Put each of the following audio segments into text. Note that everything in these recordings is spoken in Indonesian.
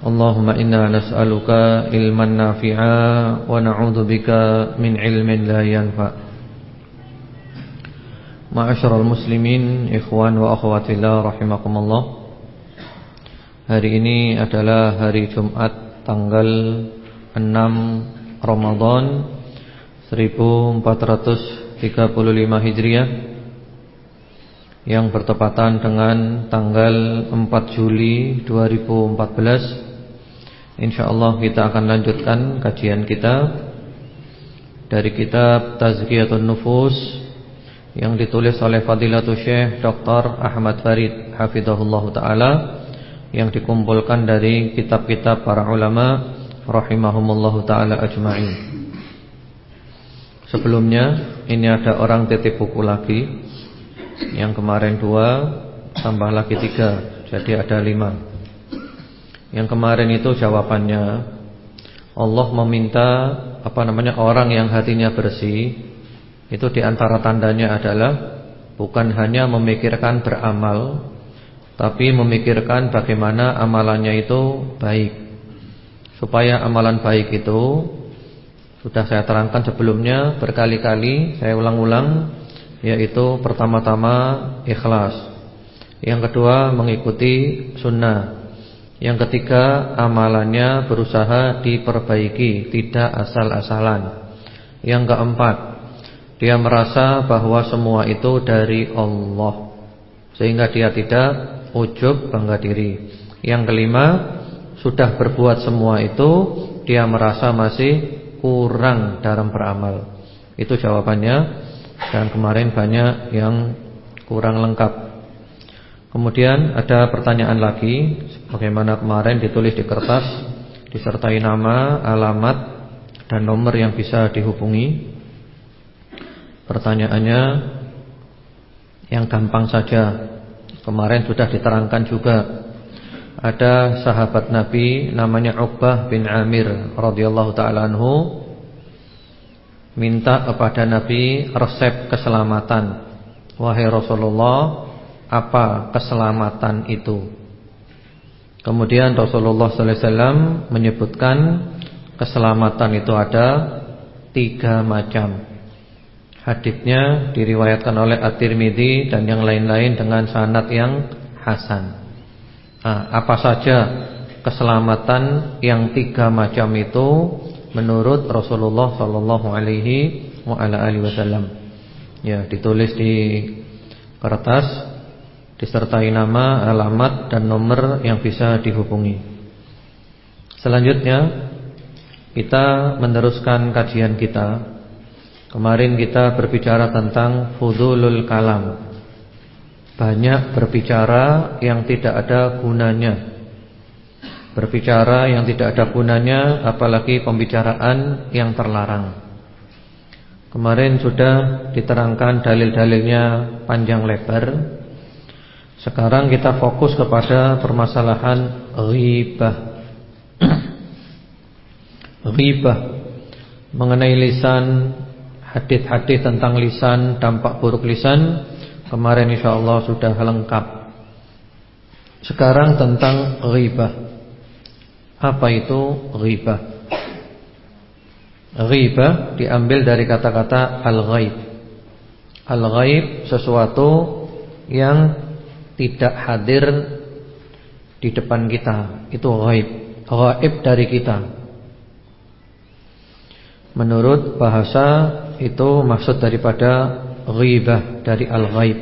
Allahumma inna nas'aluka ilman nafi'a wa na'udzubika min ilmin la yanfa. Ma'asyiral muslimin, ikhwan wa akhwatillah rahimakumullah. Hari ini adalah hari Jumat tanggal 6 Ramadan 1435 Hijriah yang bertepatan dengan tanggal 4 Juli 2014 InsyaAllah kita akan lanjutkan kajian kita Dari kitab Tazkiyatun Nufus Yang ditulis oleh Fadilatul Syekh Dr. Ahmad Farid Hafidhahullah Ta'ala Yang dikumpulkan dari kitab-kitab para ulama Rahimahumullah Ta'ala Ajma'in Sebelumnya Ini ada orang titip buku lagi Yang kemarin dua Tambah lagi tiga Jadi ada lima yang kemarin itu jawabannya Allah meminta apa namanya orang yang hatinya bersih itu di antara tandanya adalah bukan hanya memikirkan beramal tapi memikirkan bagaimana amalannya itu baik. Supaya amalan baik itu sudah saya terangkan sebelumnya berkali-kali saya ulang-ulang yaitu pertama-tama ikhlas. Yang kedua mengikuti sunnah yang ketiga, amalannya berusaha diperbaiki, tidak asal-asalan. Yang keempat, dia merasa bahwa semua itu dari Allah. Sehingga dia tidak ujub bangga diri. Yang kelima, sudah berbuat semua itu, dia merasa masih kurang dalam beramal. Itu jawabannya. Dan kemarin banyak yang kurang lengkap. Kemudian ada pertanyaan lagi Bagaimana kemarin ditulis di kertas Disertai nama, alamat Dan nomor yang bisa dihubungi? Pertanyaannya Yang gampang saja. Kemarin sudah diterangkan juga. Ada sahabat Nabi Namanya Uqbah bin Amir radhiyallahu ta'ala anhu Minta kepada Nabi resep keselamatan. Wahai Rasulullah apa keselamatan itu. Kemudian Rasulullah sallallahu alaihi wasallam menyebutkan keselamatan itu ada tiga macam. Hadisnya diriwayatkan oleh At-Tirmidzi dan yang lain-lain dengan sanad yang hasan. Nah, apa saja keselamatan yang tiga macam itu menurut Rasulullah sallallahu alaihi wasallam? Ya, ditulis di kertas disertai nama, alamat dan nomor yang bisa dihubungi. Selanjutnya kita meneruskan kajian kita. Kemarin kita berbicara tentang fudulul kalam. Banyak berbicara yang tidak ada gunanya. Berbicara yang tidak ada gunanya apalagi pembicaraan yang terlarang. Kemarin sudah diterangkan dalil-dalilnya panjang lebar sekarang kita fokus kepada permasalahan ghibah. ghibah mengenai lisan, hadis-hadis tentang lisan, dampak buruk lisan. Kemarin insyaallah sudah lengkap. Sekarang tentang ghibah. Apa itu ghibah? Ghibah diambil dari kata-kata al-ghaib. Al-ghaib sesuatu yang tidak hadir di depan kita. Itu gaib gaib dari kita. Menurut bahasa itu maksud daripada ghibah dari al-ghaib.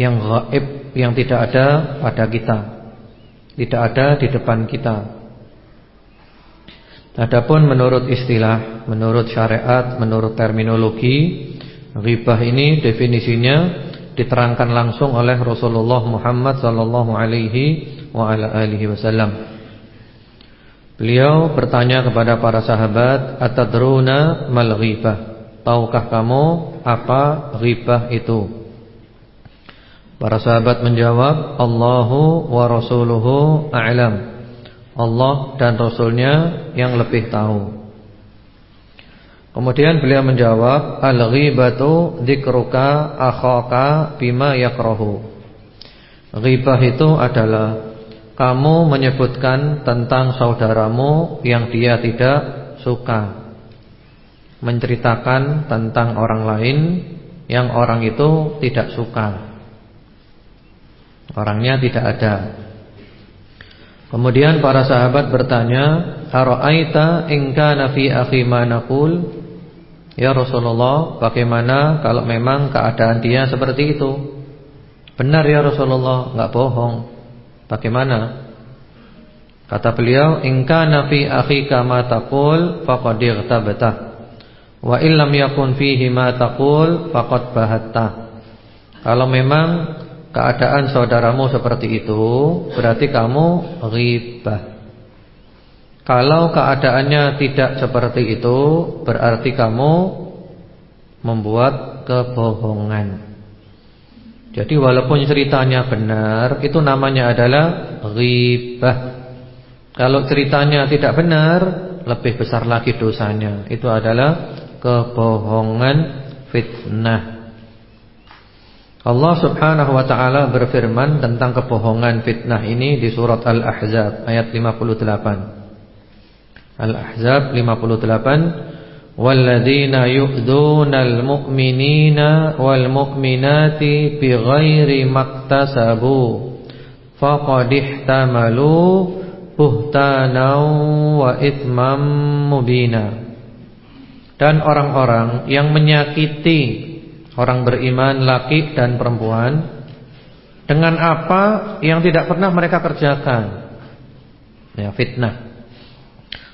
Yang gaib yang tidak ada pada kita. Tidak ada di depan kita. Adapun menurut istilah, menurut syariat, menurut terminologi Ghibah ini definisinya diterangkan langsung oleh Rasulullah Muhammad sallallahu alaihi wa ala alihi wasallam. Beliau bertanya kepada para sahabat, "Atadruna mal ghibah?" Tahukah kamu apa ghibah itu? Para sahabat menjawab, "Allahu wa rasuluhu a'lam." Allah dan rasulnya yang lebih tahu. Kemudian beliau menjawab, "Al-ghibatu dzikruka akhaka bima yakrahu." Ghibah itu adalah kamu menyebutkan tentang saudaramu yang dia tidak suka. Menceritakan tentang orang lain yang orang itu tidak suka. Orangnya tidak ada. Kemudian para sahabat bertanya, "Ara'aita in kana fi akhi ma naqul?" Ya Rasulullah bagaimana kalau memang keadaan dia seperti itu? Benar ya Rasulullah Enggak bohong. Bagaimana? Kata beliau Inka nafi akhika ma taqul Faqad irtabata Wa illam yakun fihi ma taqul Faqad bahatta. Kalau memang keadaan saudaramu seperti itu Berarti kamu Ribah kalau keadaannya tidak seperti itu Berarti kamu Membuat kebohongan. Jadi walaupun ceritanya benar Itu namanya adalah Ribah Kalau ceritanya tidak benar Lebih besar lagi dosanya. Itu adalah kebohongan fitnah. Allah subhanahu wa ta'ala berfirman Tentang kebohongan fitnah ini Di surat Al-Ahzab ayat 58 Al-Ahzab 58 Walladzina yu'dunal mu'minina wal mu'minati bighairi maktasabu faqad ihtamalu buhtanan wa ithmam mubina. Dan orang-orang yang menyakiti orang beriman laki dan perempuan dengan apa yang tidak pernah mereka kerjakan? Ya fitnah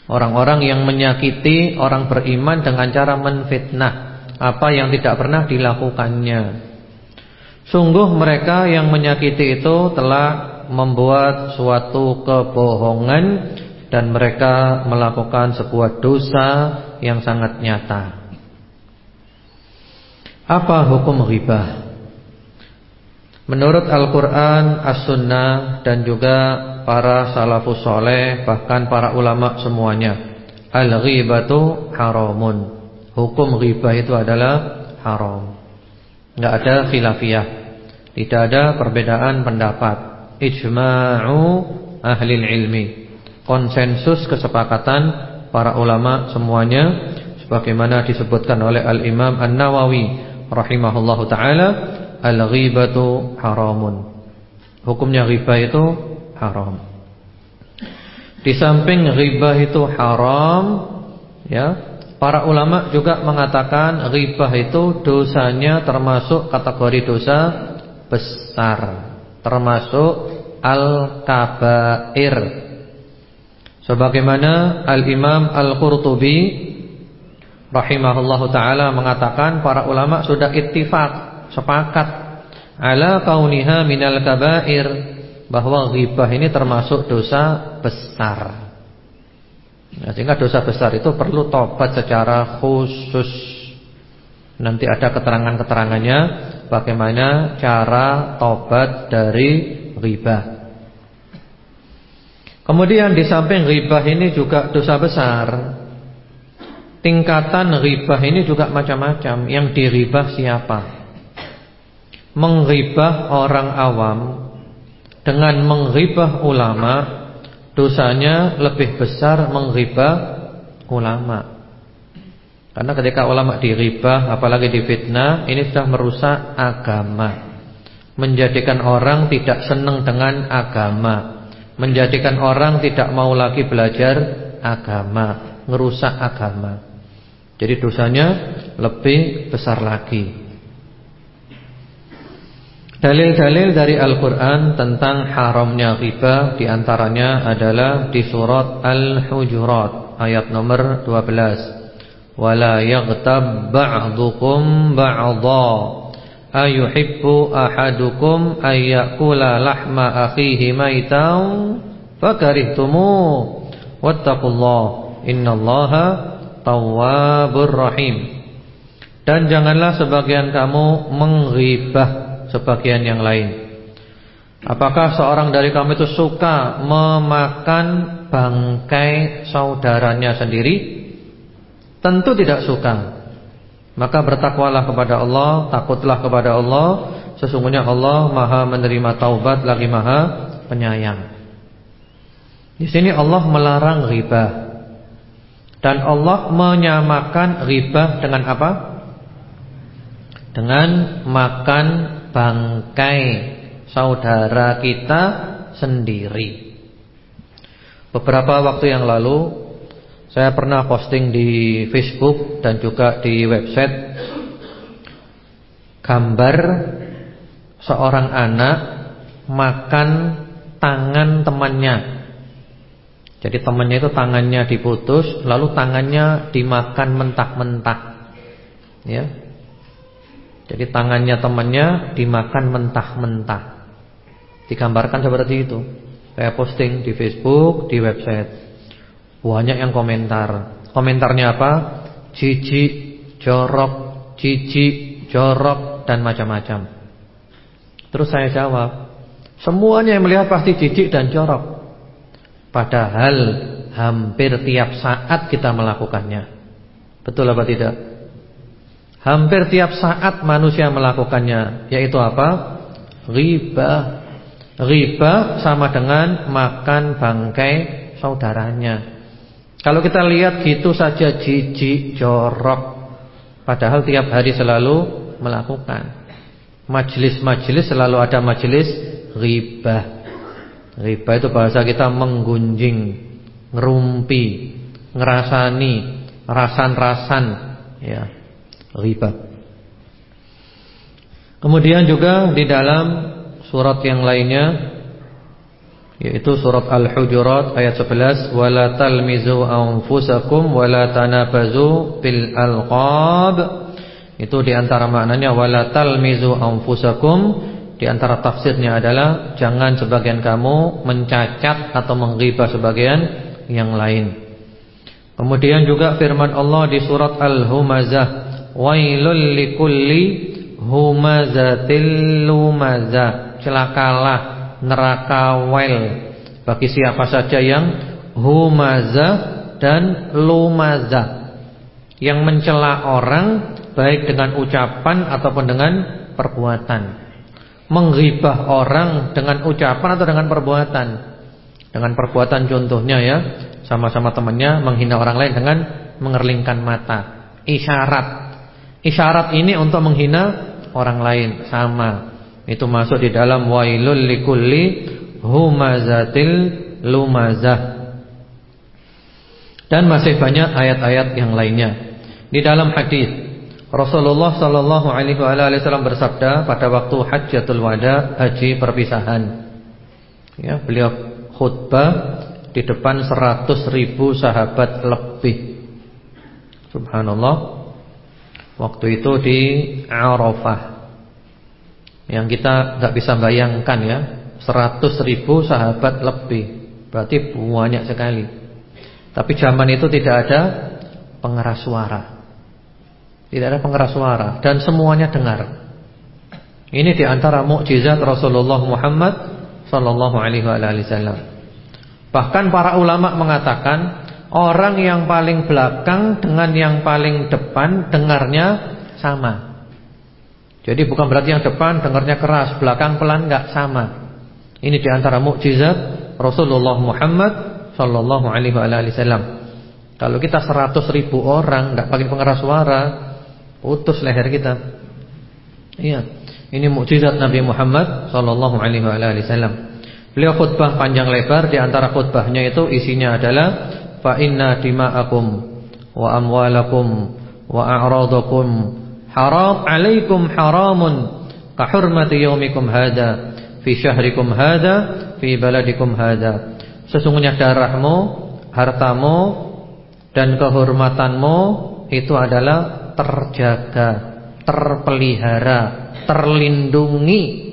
Orang-orang yang menyakiti orang beriman dengan cara menfitnah apa yang tidak pernah dilakukannya. Sungguh mereka yang menyakiti itu telah membuat suatu kebohongan dan mereka melakukan sebuah dosa yang sangat nyata. Apa hukum ghibah? Menurut Al-Quran, As-Sunnah dan juga para salafus soleh Bahkan para ulama semuanya. Al-ghibatu haramun. Hukum ghibah itu adalah haram. Tidak ada khilafiyah. Tidak ada perbedaan pendapat. Ijma'u ahli ilmi. Konsensus kesepakatan para ulama semuanya Sebagaimana disebutkan oleh Al-Imam An-Nawawi Rahimahullahu ta'ala Al-ghibatu haramun. Hukumnya ghibah itu haram Di samping ghibah itu haram ya, Para ulama juga mengatakan Ghibah itu dosanya termasuk kategori dosa besar Termasuk Al-Kabair. Sebagaimana Al-Imam Al-Qurtubi Rahimahullahu ta'ala mengatakan Para ulama sudah ittifaq sepakat ala kauniha minal kabair bahwa ghibah ini termasuk dosa besar. Nah, sehingga dosa besar itu perlu tobat secara khusus. Nanti ada keterangan-keterangannya bagaimana cara tobat dari ghibah. Kemudian di samping ghibah ini juga dosa besar. Tingkatan ghibah ini juga macam-macam. Yang diribah siapa? menghibah orang awam dengan menghibah ulama dosanya lebih besar menghibah ulama. Karena ketika ulama diribah apalagi difitnah ini sudah merusak agama. Menjadikan orang tidak senang dengan agama. Menjadikan orang tidak mau lagi belajar agama, ngerusak agama. Jadi dosanya lebih besar lagi. Dalil-dalil dari Al-Quran tentang haramnya riba di antaranya adalah di surat Al-Hujurat ayat nomor 12. Wala yaghtab ba'dukum ba'dha ayuhibbu ahadukum ayyakula lahma akhihi maitan fakarihtumu wattaqullah innallaha tawwabur rahim. Dan janganlah sebagian kamu menghibah sebagian yang lain. Apakah seorang dari kamu itu suka memakan bangkai saudaranya sendiri? Tentu tidak suka. Maka bertakwalah kepada Allah, takutlah kepada Allah. Sesungguhnya Allah Maha menerima taubat lagi Maha penyayang. Di sini Allah melarang riba. Dan Allah menyamakan riba dengan apa? Dengan makan bangkai saudara kita sendiri. Beberapa waktu yang lalu saya pernah posting di Facebook dan juga di website gambar seorang anak makan tangan temannya. Jadi temannya itu tangannya diputus, lalu tangannya dimakan mentah-mentah. Ya. Jadi tangannya temannya dimakan mentah-mentah. Digambarkan seperti itu. Saya posting di Facebook, di website. Banyak yang komentar. Komentarnya apa? Jijik, jorok, jijik, jorok dan macam-macam. Terus saya jawab, semuanya yang melihat pasti jijik dan jorok. Padahal hampir tiap saat kita melakukannya. Betul apa tidak? Hampir tiap saat manusia melakukannya Yaitu apa? Riba. Riba sama dengan makan bangkai saudaranya. Kalau kita lihat gitu saja jijik, jorok. Padahal tiap hari selalu melakukan. Majelis-majelis selalu ada majelis riba. Riba itu bahasa kita menggunjing Ngerumpi Ngerasani Rasan-rasan Ya riba. Kemudian juga di dalam surat yang lainnya yaitu surat Al-Hujurat ayat 11 wala talmizu anfusakum wala tanabazu bil alqab itu di antara maknanya wala talmizu anfusakum di antara tafsirnya adalah jangan sebagian kamu mencacat atau menggibah sebagian yang lain. Kemudian juga firman Allah di surat Al-Humazah Wailul likulli humazatil lumazah. Celakalah neraka wail bagi siapa saja yang humazah dan lumazah. Yang mencela orang baik dengan ucapan ataupun dengan perbuatan. Menggibah orang dengan ucapan atau dengan perbuatan. Dengan perbuatan contohnya ya, sama-sama temannya menghina orang lain dengan mengerlingkan mata. Isyarat Isyarat ini untuk menghina orang lain sama. Itu masuk di dalam wailul likulli humazatil lumazah. Dan masih banyak ayat-ayat yang lainnya. Di dalam hadis Rasulullah sallallahu alaihi wasallam bersabda pada waktu Hajjatul Wada, haji perpisahan. Ya, beliau khutbah di depan 100 ribu sahabat lebih. Subhanallah. Waktu itu di Arafah. Yang kita nggak bisa bayangkan ya 100 ribu sahabat lebih. Berarti banyak sekali. Tapi zaman itu tidak ada pengeras suara. Tidak ada pengeras suara. Dan semuanya dengar. Ini di antara mukjizat Rasulullah Muhammad Sallallahu alaihi wasallam. Bahkan para ulama mengatakan Orang yang paling belakang dengan yang paling depan dengarnya sama. Jadi bukan berarti yang depan dengarnya keras, belakang pelan enggak sama. Ini di antara mukjizat Rasulullah Muhammad sallallahu alaihi wasallam. Kalau kita 100 ribu orang enggak pakai pengeras suara, putus leher kita. Iya. Ini mukjizat Nabi Muhammad sallallahu alaihi wasallam. Beliau khutbah panjang lebar di antara khutbahnya itu isinya adalah fa inna dima'akum wa amwalakum wa a'radakum. Haram alaikum haramun. Ka hurmati yaumikum hada fi syahrikum hada fi baladikum hada sesungguhnya darahmu hartamu dan kehormatanmu itu adalah terjaga terpelihara terlindungi.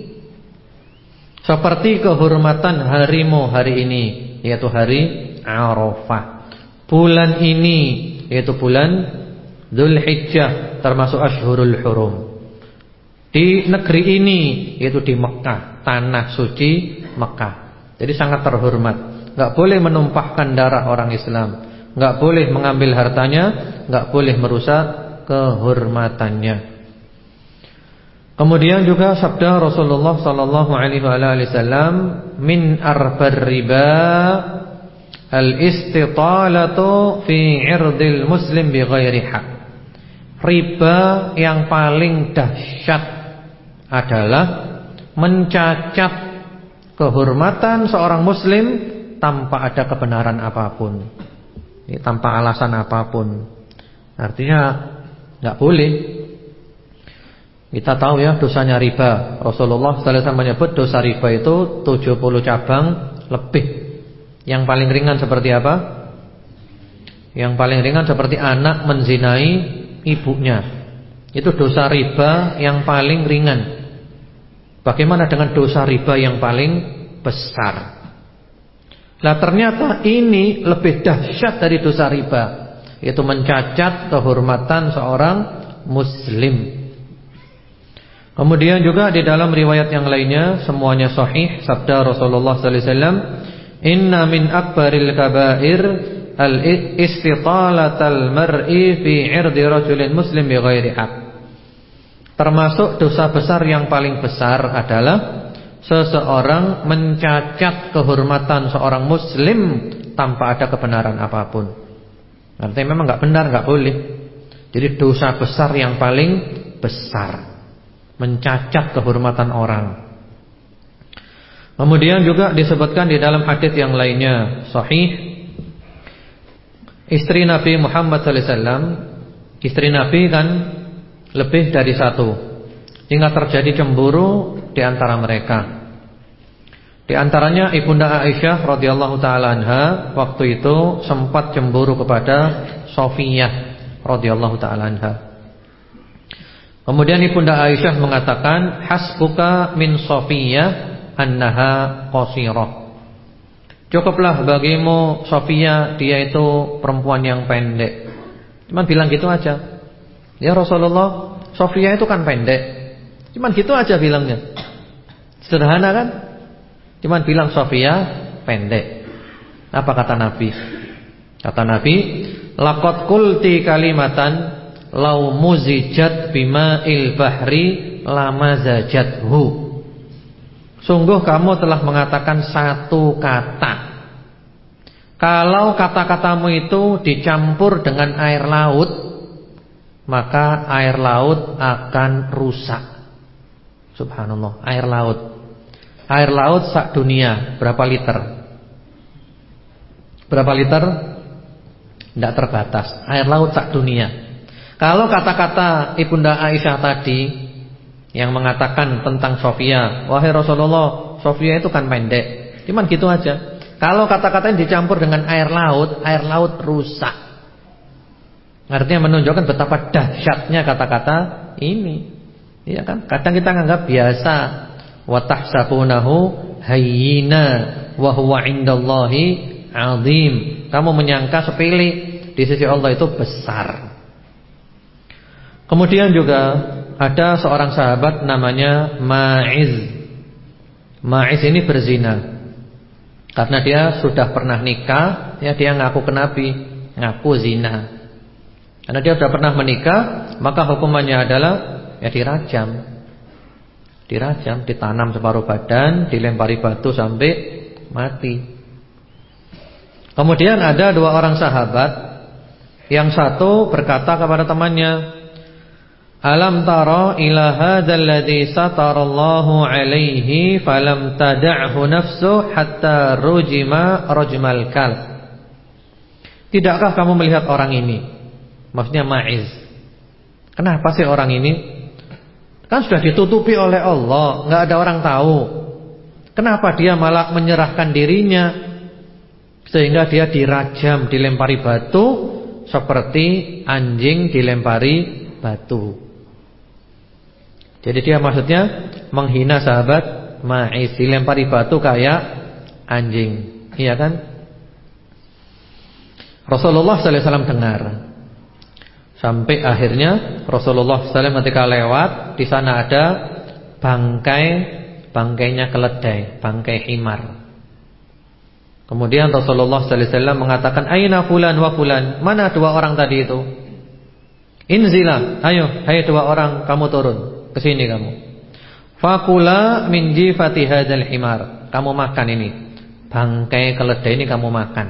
Seperti kehormatan harimu hari ini yaitu hari Arafah. Bulan ini yaitu bulan Dzulhijjah termasuk Ashhurul Hurum. Di negeri ini yaitu di Mekah, tanah suci Mekah. Jadi sangat terhormat. Enggak boleh menumpahkan darah orang Islam, enggak boleh mengambil hartanya, enggak boleh merusak kehormatannya. Kemudian juga sabda Rasulullah sallallahu alaihi wasallam min arbar riba al-istitalatu fi 'irdil muslim bighairi haq. Riba yang paling dahsyat adalah mencacat kehormatan seorang muslim tanpa ada kebenaran apa pun. Ini tanpa alasan apa pun. Artinya enggak boleh kita tahu ya dosanya riba. Rasulullah SAW menyebut dosa riba itu 70 cabang lebih. Yang paling ringan seperti apa? Yang paling ringan seperti anak menzinai ibunya. Itu dosa riba yang paling ringan. Bagaimana dengan dosa riba yang paling besar? Nah ternyata ini lebih dahsyat dari dosa riba Yaitu mencacat kehormatan seorang muslim Kemudian juga di dalam riwayat yang lainnya semuanya sahih sabda Rasulullah sallallahu alaihi wasallam, "Inna min akbaril kaba'ir al-istitalatal mar'i fi 'irdi rajulin muslim bighairi haq." Termasuk dosa besar yang paling besar adalah seseorang mencacat kehormatan seorang muslim tanpa ada kebenaran apa pun. Artinya memang enggak benar, enggak boleh. Jadi dosa besar yang paling besar mencacat kehormatan orang. Kemudian juga disebutkan di dalam hadis yang lainnya sahih istri Nabi Muhammad sallallahu alaihi wasallam, istri Nabi kan lebih dari satu. Hingga terjadi cemburu di antara mereka. Di antaranya Ibunda Aisyah radhiyallahu taala anha waktu itu sempat cemburu kepada Sofiyah radhiyallahu taala anha. Kemudian Ibunda Aisyah mengatakan hasbuka min Sofiyah annaha qasirah. Cukuplah bagimu Sofia dia itu perempuan yang pendek. Cuman bilang gitu aja. Ya Rasulullah, Sofia itu kan pendek. Cuman gitu aja bilangnya. Sederhana kan? Cuman bilang Sofia pendek. Apa kata Nabi? Kata Nabi, laqad qulti kalimatan lau muzijat il bahri lama zajathu. Sungguh kamu telah mengatakan satu kata. Kalau kata-katamu itu dicampur dengan air laut, maka air laut akan rusak. Subhanallah, air laut. Air laut sak dunia berapa liter? Berapa liter? Tidak terbatas. Air laut sak dunia. Kalau kata-kata Ibunda Aisyah tadi yang mengatakan tentang Sofia, wahai Rasulullah, Sofia itu kan pendek. Cuman gitu aja. Kalau kata-kata yang dicampur dengan air laut, air laut rusak. Artinya menunjukkan betapa dahsyatnya kata-kata ini. Iya kan? Kadang kita anggap biasa. Wa tahsabunahu hayyina wa huwa 'indallahi. Kamu menyangka sepele, di sisi Allah itu besar. Kemudian juga ada seorang sahabat namanya Ma'iz. Ma'iz ini berzina. Karena dia sudah pernah nikah, ya dia ngaku ke Nabi, ngaku zina. Karena dia sudah pernah menikah, maka hukumannya adalah ya dirajam. Dirajam, ditanam separuh badan, dilempari batu sampai mati. Kemudian ada dua orang sahabat, yang satu berkata kepada temannya, Alam tara ila hadzal ladzi satarallahu alaihi falam tad'hu nafsu hatta rujima rajmal kal. Tidakkah kamu melihat orang ini? Maksudnya Ma'iz. Kenapa sih orang ini? Kan sudah ditutupi oleh Allah, nggak ada orang tahu. Kenapa dia malah menyerahkan dirinya sehingga dia dirajam, dilempari batu seperti anjing dilempari batu. Jadi dia maksudnya menghina sahabat Ma'is dilempari batu kayak anjing. Iya kan? Rasulullah sallallahu alaihi wasallam dengar. Sampai akhirnya Rasulullah SAW ketika lewat di sana ada bangkai bangkainya keledai, bangkai himar. Kemudian Rasulullah SAW mengatakan, Aina fulan wa fulan, mana dua orang tadi itu? Inzila, ayo, hai dua orang kamu turun, ke sini kamu. Fakula min jifati hadzal himar. Kamu makan ini. Bangkai keledai ini kamu makan.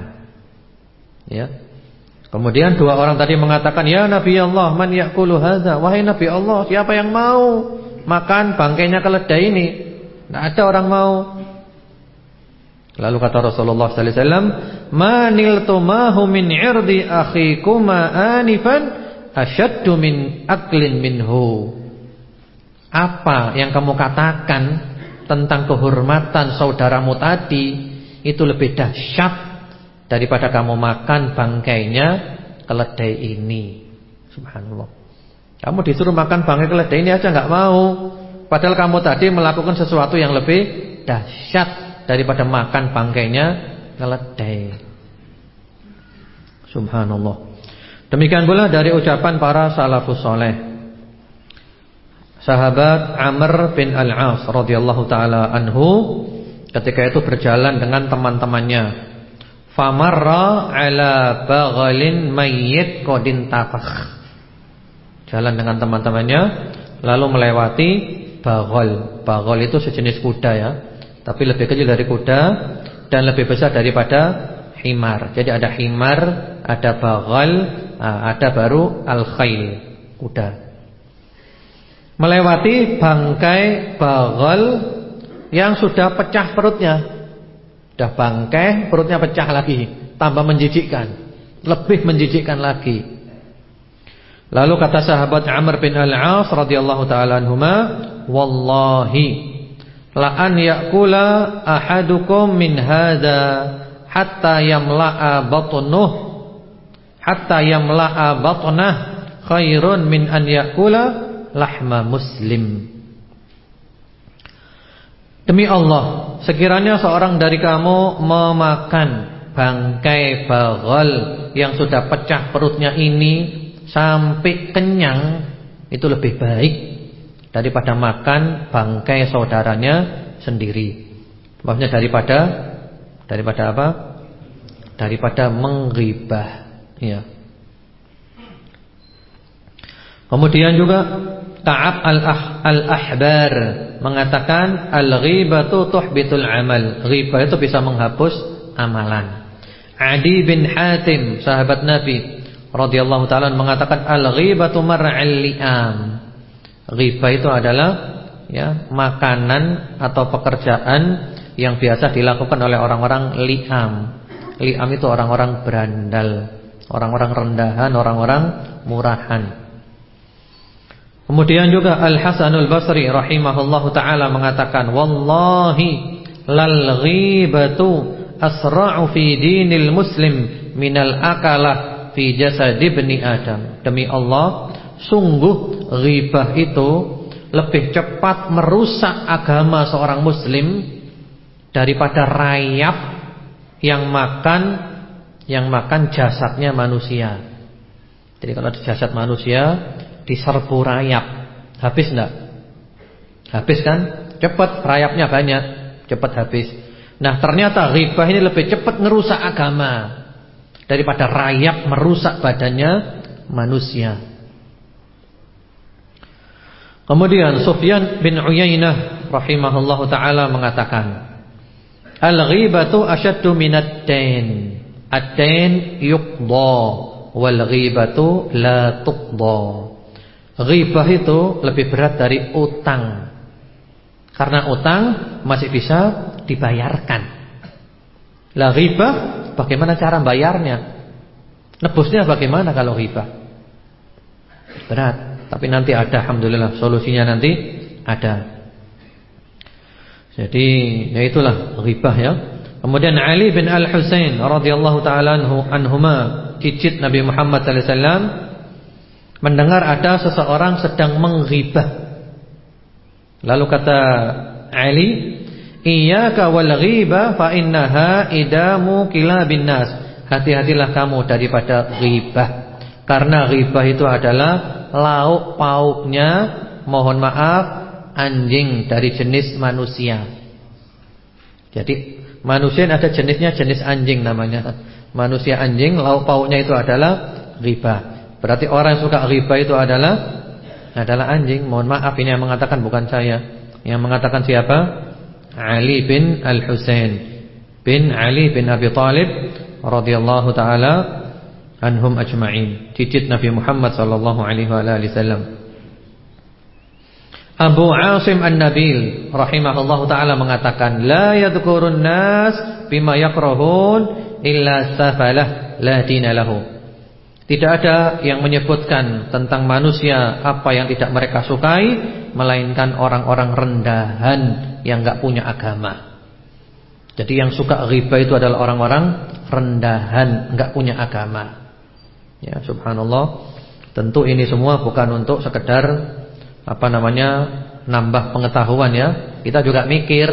Ya. Kemudian dua orang tadi mengatakan, "Ya Nabi Allah, man ya'kulu hadza?" Wahai Nabi Allah, siapa yang mau makan bangkainya keledai ini? Tidak ada orang mau. Lalu kata Rasulullah sallallahu alaihi wasallam, "Maniltumahu min 'irdi akhikuma anifan ashaddu min aklin minhu." Apa yang kamu katakan tentang kehormatan saudaramu tadi itu lebih dahsyat daripada kamu makan bangkainya keledai ini. Subhanallah. Kamu disuruh makan bangkai keledai ini aja nggak mau. Padahal kamu tadi melakukan sesuatu yang lebih dahsyat daripada makan bangkainya keledai. Subhanallah. Demikian pula dari ucapan para salafus soleh. Sahabat Amr bin Al-As radhiyallahu taala anhu ketika itu berjalan dengan teman-temannya Famarra ala baghalin mayyit qadin tafakh. Jalan dengan teman-temannya lalu melewati baghal. Baghal itu sejenis kuda ya, tapi lebih kecil dari kuda dan lebih besar daripada himar. Jadi ada himar, ada baghal, ada baru al-khail, kuda. Melewati bangkai baghal yang sudah pecah perutnya Sudah bangkai, perutnya pecah lagi, tambah menjijikkan, lebih menjijikkan lagi. Lalu kata sahabat Amr bin Al-As radhiyallahu taala anhuma, "Wallahi la an ya'kula ahadukum min hadza hatta yamla'a batnuh hatta yamla'a batnah khairun min an ya'kula lahma muslim." Demi Allah, sekiranya seorang dari kamu memakan bangkai bagal yang sudah pecah perutnya ini sampai kenyang, itu lebih baik daripada makan bangkai saudaranya sendiri. Maksudnya daripada daripada apa? Daripada menggibah, ya. Kemudian juga Ka'ab al-Ahbar mengatakan al-ghibatu tuhbitul amal. Ghibah itu bisa menghapus amalan. Adi bin Hatim, sahabat Nabi radhiyallahu taala mengatakan al-ghibatu mar'al li'am. Ghibah itu adalah ya, makanan atau pekerjaan yang biasa dilakukan oleh orang-orang li'am. Li'am itu orang-orang berandal, orang-orang rendahan, orang-orang murahan. Kemudian juga Al Hasanul Basri rahimahullahu taala mengatakan wallahi lal ghibatu asra'u fi dinil muslim minal akalah fi jasad ibni adam. Demi Allah, sungguh ghibah itu lebih cepat merusak agama seorang muslim daripada rayap yang makan yang makan jasadnya manusia. Jadi kalau jasad manusia diserbu rayap. Habis enggak? Habis kan? Cepat rayapnya banyak, cepat habis. Nah, ternyata ghibah ini lebih cepat merusak agama daripada rayap merusak badannya manusia. Kemudian Sufyan bin Uyainah rahimahullahu taala mengatakan, "Al-ghibatu asyaddu minad dain." Ad-dain yuqda wal ghibatu la tuqda. Ghibah itu lebih berat dari utang. Karena utang masih bisa dibayarkan. Lah ghibah bagaimana cara bayarnya? Nebusnya bagaimana kalau ghibah? Berat, tapi nanti ada alhamdulillah solusinya nanti ada. Jadi ya itulah ghibah ya. Kemudian Ali bin Al-Husain radhiyallahu taala anhuma cicit Nabi Muhammad sallallahu alaihi wasallam mendengar ada seseorang sedang menghibah. Lalu kata Ali, "Iyyaka wal ghiba fa innaha idamu kilabin nas." Hati-hatilah kamu daripada ghibah. Karena ghibah itu adalah lauk pauknya mohon maaf anjing dari jenis manusia. Jadi manusia ada jenisnya jenis anjing namanya. Manusia anjing lauk pauknya itu adalah riba. Berarti orang yang suka riba itu adalah adalah anjing. Mohon maaf ini yang mengatakan bukan saya. Yang mengatakan siapa? Ali bin Al-Husain bin Ali bin Abi Talib radhiyallahu taala anhum ajma'in. Cicit Nabi Muhammad sallallahu alaihi wasallam. Abu Asim An-Nabil rahimahullahu taala mengatakan la yadhkurun nas bima yakrahun illa safalah la dinalahu. Tidak ada yang menyebutkan tentang manusia apa yang tidak mereka sukai melainkan orang-orang rendahan yang enggak punya agama. Jadi yang suka riba itu adalah orang-orang rendahan, enggak punya agama. Ya, subhanallah. Tentu ini semua bukan untuk sekedar apa namanya nambah pengetahuan ya. Kita juga mikir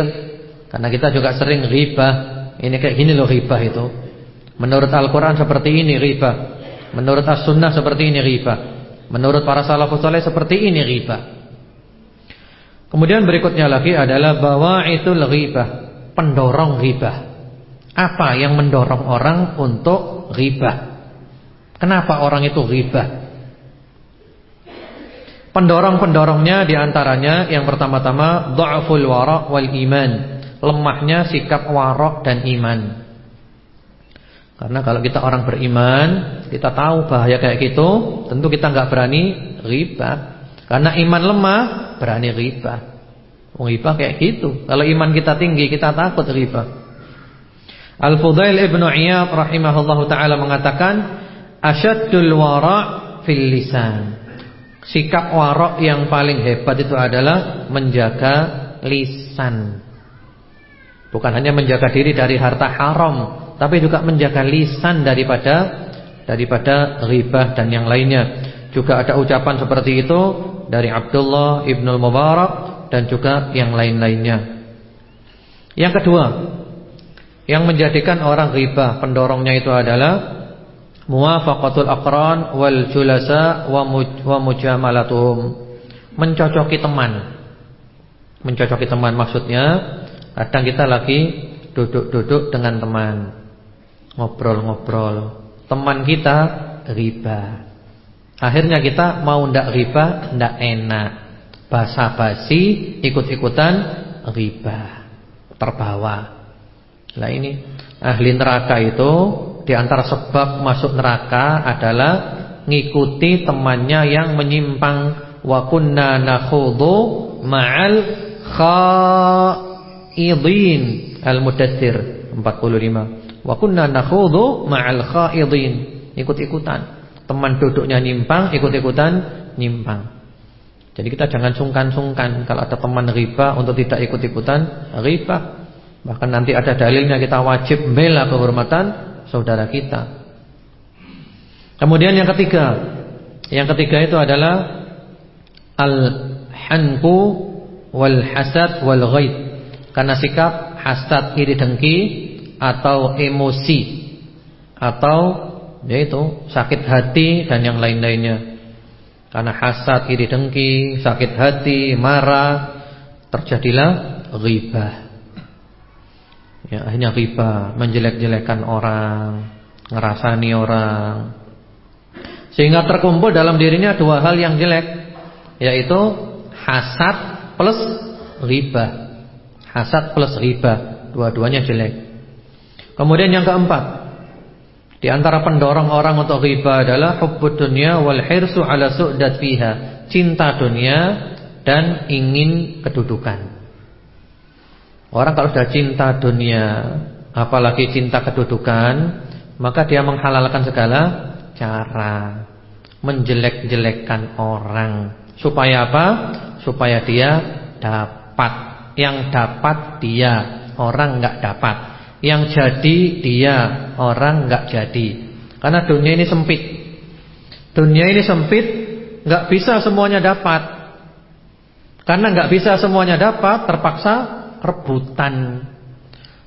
karena kita juga sering riba. Ini kayak gini loh riba itu. Menurut Al-Qur'an seperti ini riba. Menurut As-Sunnah seperti ini riba. Menurut para salafus saleh seperti ini riba. Kemudian berikutnya lagi adalah bahwa itu riba, pendorong riba. Apa yang mendorong orang untuk riba? Kenapa orang itu riba? Pendorong-pendorongnya di antaranya yang pertama-tama dha'ful wara' wal iman. Lemahnya sikap warok dan iman. Karena kalau kita orang beriman, kita tahu bahaya kayak gitu, tentu kita nggak berani riba. Karena iman lemah, berani riba. Riba kayak gitu. Kalau iman kita tinggi, kita takut riba. Al-Fudail Ibnu Iyad rahimahullahu taala mengatakan, asyaddul wara' fil lisan. Sikap warok yang paling hebat itu adalah menjaga lisan. Bukan hanya menjaga diri dari harta haram, tapi juga menjaga lisan daripada daripada riba dan yang lainnya. Juga ada ucapan seperti itu dari Abdullah Ibnul Mubarak dan juga yang lain-lainnya. Yang kedua, yang menjadikan orang riba pendorongnya itu adalah muwafaqatul aqran wal julasa wa mujamalatuhum mencocoki teman mencocoki teman maksudnya kadang kita lagi duduk-duduk dengan teman ngobrol-ngobrol. Teman kita riba. Akhirnya kita mau ndak riba ndak enak. Basa-basi ikut-ikutan riba. Terbawa. Lah ini ahli neraka itu di antara sebab masuk neraka adalah ngikuti temannya yang menyimpang. Wa kunna nakhudhu ma'al khaidin. Al-mudaththir 45 wa kunna nakhudhu ma'al khaidin. Ikut-ikutan. Teman duduknya nyimpang ikut-ikutan nyimpang. Jadi kita jangan sungkan-sungkan. Kalau ada teman riba untuk tidak ikut-ikutan riba. Bahkan nanti ada dalilnya kita wajib bela kehormatan saudara kita. Kemudian yang ketiga, yang ketiga itu adalah al-hanku wal hasad wal ghaid. Karena sikap hasad, iri dengki atau emosi atau yaitu sakit hati dan yang lain-lainnya. Karena hasad, iri dengki, sakit hati, marah, terjadilah ghibah. Ya, akhirnya riba, menjelek-jelekan orang, ngerasani orang. Sehingga terkumpul dalam dirinya dua hal yang jelek, yaitu hasad plus riba. Hasad plus riba, dua-duanya jelek. Kemudian yang keempat, di antara pendorong orang untuk riba adalah hubbud dunya wal hirsu ala su'dat fiha, cinta dunia dan ingin kedudukan. Orang kalau sudah cinta dunia, apalagi cinta kedudukan, maka dia menghalalkan segala cara, menjelek-jelekkan orang. Supaya apa? Supaya dia dapat. Yang dapat dia, orang enggak dapat. Yang jadi dia, orang enggak jadi. Karena dunia ini sempit. Dunia ini sempit, enggak bisa semuanya dapat. Karena enggak bisa semuanya dapat, terpaksa rebutan.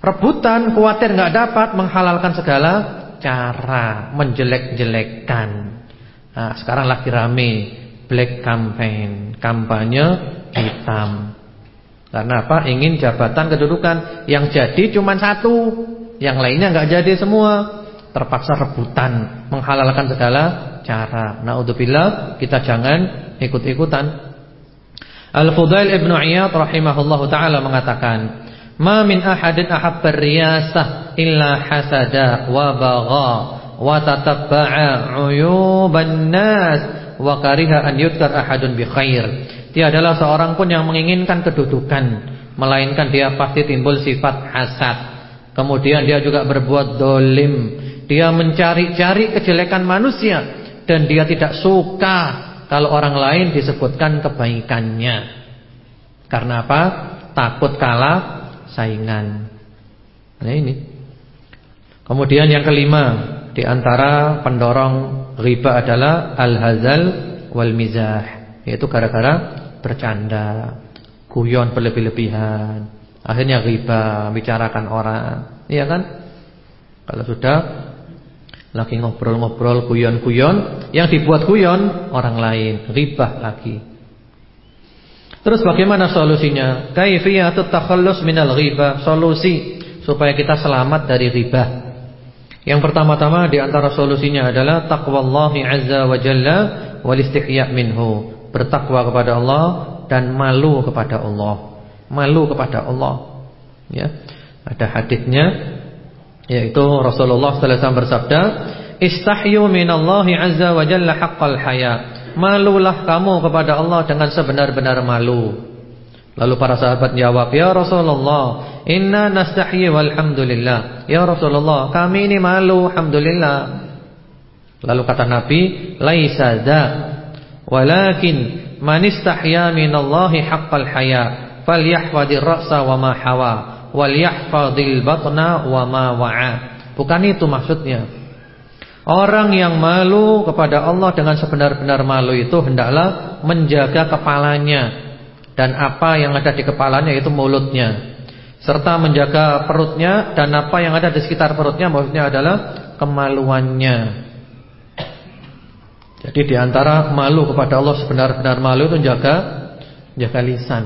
Rebutan, khawatir enggak dapat, menghalalkan segala cara, menjelek-jelekkan. Nah, sekarang lagi rame black campaign, kampanye hitam. Karena apa? Ingin jabatan kedudukan yang jadi cuma satu, yang lainnya enggak jadi semua. Terpaksa rebutan, menghalalkan segala cara. Naudzubillah, kita jangan ikut-ikutan. Al-Fudail Ibn Iyad rahimahullahu taala mengatakan, "Ma min ahadin ahabba riyasah illa hasada wa bagha wa tatabba'a 'uyuban nas wa kariha an yudkar ahadun bi khair." Tiadalah seorang pun yang menginginkan kedudukan, melainkan dia pasti timbul sifat hasad. Kemudian dia juga berbuat dolim, dia mencari-cari kejelekan manusia dan dia tidak suka kalau orang lain disebutkan kebaikannya. Karena apa? Takut kalah saingan. Nah ini. Kemudian yang kelima di antara pendorong riba adalah al-hazal wal mizah, yaitu gara-gara bercanda, guyon berlebih-lebihan. Akhirnya riba, bicarakan orang. Iya kan? Kalau sudah lagi ngobrol-ngobrol guyon-guyon, yang dibuat guyon orang lain, ribah lagi. Terus bagaimana solusinya? Kaifiyatut takhallus minal ghibah, solusi supaya kita selamat dari riba. Yang pertama-tama di antara solusinya adalah taqwallahi azza wa jalla wal minhu. Bertakwa kepada Allah dan malu kepada Allah. Malu kepada Allah. Ya. Ada hadisnya yaitu Rasulullah sallallahu alaihi wasallam bersabda, "Istahyu minallahi azza wa jalla haqqal haya." Malulah kamu kepada Allah dengan sebenar-benar malu. Lalu para sahabat jawab, "Ya Rasulullah, inna nastahyi walhamdulillah." Ya Rasulullah, kami ini malu, alhamdulillah. Lalu kata Nabi, "Laisa dza, walakin man istahya minallahi haqqal haya, falyahfadir ra'sa wa ma hawa." wal yahfadil batna wa ma wa'a. Bukan itu maksudnya. Orang yang malu kepada Allah dengan sebenar-benar malu itu hendaklah menjaga kepalanya dan apa yang ada di kepalanya itu mulutnya serta menjaga perutnya dan apa yang ada di sekitar perutnya maksudnya adalah kemaluannya. Jadi di antara malu kepada Allah sebenar-benar malu itu jaga jaga lisan.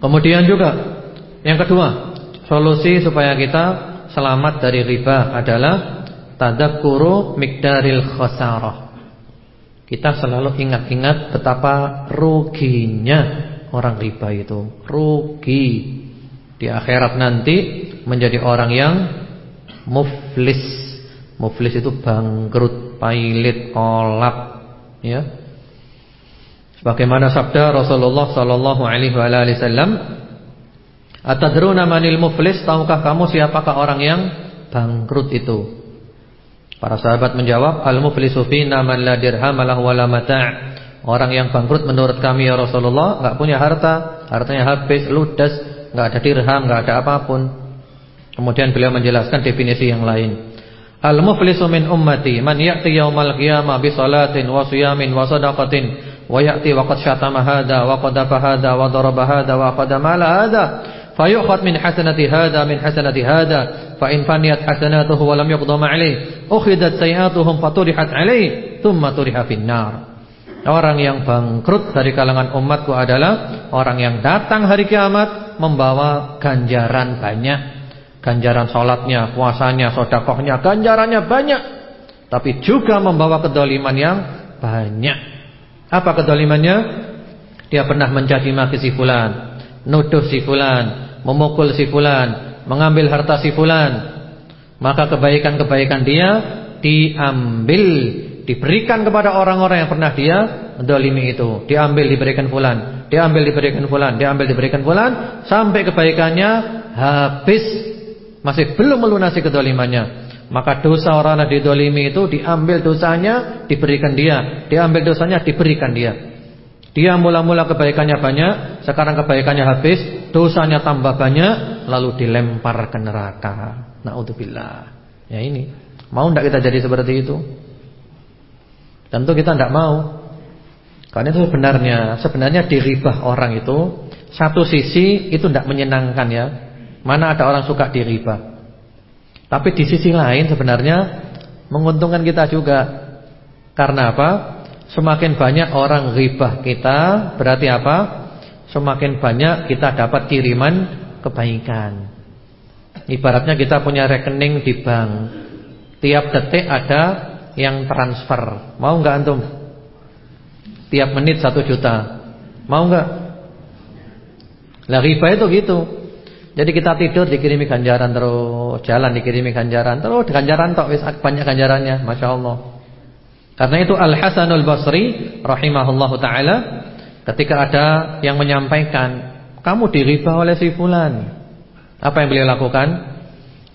Kemudian juga yang kedua, solusi supaya kita selamat dari riba adalah tadakkuru mikdaril khasarah. Kita selalu ingat-ingat betapa ruginya orang riba itu. Rugi di akhirat nanti menjadi orang yang muflis. Muflis itu bangkrut, pailit, kolap, ya. Sebagaimana sabda Rasulullah sallallahu alaihi wasallam Atadruna manil muflis? Tahukah kamu siapakah orang yang bangkrut itu? Para sahabat menjawab, al-muflisu fina man la dirham lahu wala mata'. Orang yang bangkrut menurut kami ya Rasulullah, enggak punya harta, hartanya habis, ludes, enggak ada dirham, enggak ada apa pun. Kemudian beliau menjelaskan definisi yang lain. Al-muflisu min ummati man ya'ti yaumal qiyamah bi salatin wa siyamin wa sadaqatin wa ya'ti wa qad syatama hadha wa qadafa hadha wa daraba hadha wa qadama hadha fayukhad min hasanati hadha min hasanati hadha fa in faniyat hasanatuhu wa lam yuqdama alayh ukhidat sayiatuhum faturihat alayh thumma turiha finnar Orang yang bangkrut dari kalangan umatku adalah orang yang datang hari kiamat membawa ganjaran banyak. Ganjaran sholatnya, puasanya, sodakohnya, ganjarannya banyak. Tapi juga membawa kedoliman yang banyak. Apa kedolimannya? Dia pernah mencaci maki si fulan, nuduh si fulan, memukul si fulan, mengambil harta si fulan, maka kebaikan-kebaikan dia diambil, diberikan kepada orang-orang yang pernah dia dolimi itu, diambil diberikan fulan, diambil diberikan fulan, diambil diberikan fulan, sampai kebaikannya habis, masih belum melunasi kedolimannya. Maka dosa orang yang didolimi itu diambil dosanya, diberikan dia, diambil dosanya, diberikan dia. Dia mula-mula kebaikannya banyak, sekarang kebaikannya habis, dosanya tambah banyak, lalu dilempar ke neraka. Nauzubillah. Ya ini. Mau tidak kita jadi seperti itu? Tentu kita tidak mau. Karena itu sebenarnya, sebenarnya diribah orang itu satu sisi itu tidak menyenangkan ya. Mana ada orang suka diribah. Tapi di sisi lain sebenarnya menguntungkan kita juga. Karena apa? Semakin banyak orang ribah kita, berarti apa? Semakin banyak kita dapat kiriman kebaikan. Ibaratnya kita punya rekening di bank. Tiap detik ada yang transfer. Mau nggak antum? Tiap menit satu juta. Mau nggak? Lah riba itu gitu. Jadi kita tidur dikirimi ganjaran terus, jalan dikirimi ganjaran terus, ganjaran tok wis banyak ganjarannya, Masya Allah. Karena itu Al Hasanul Basri rahimahullahu taala ketika ada yang menyampaikan, kamu diriba oleh si fulan. Apa yang beliau lakukan?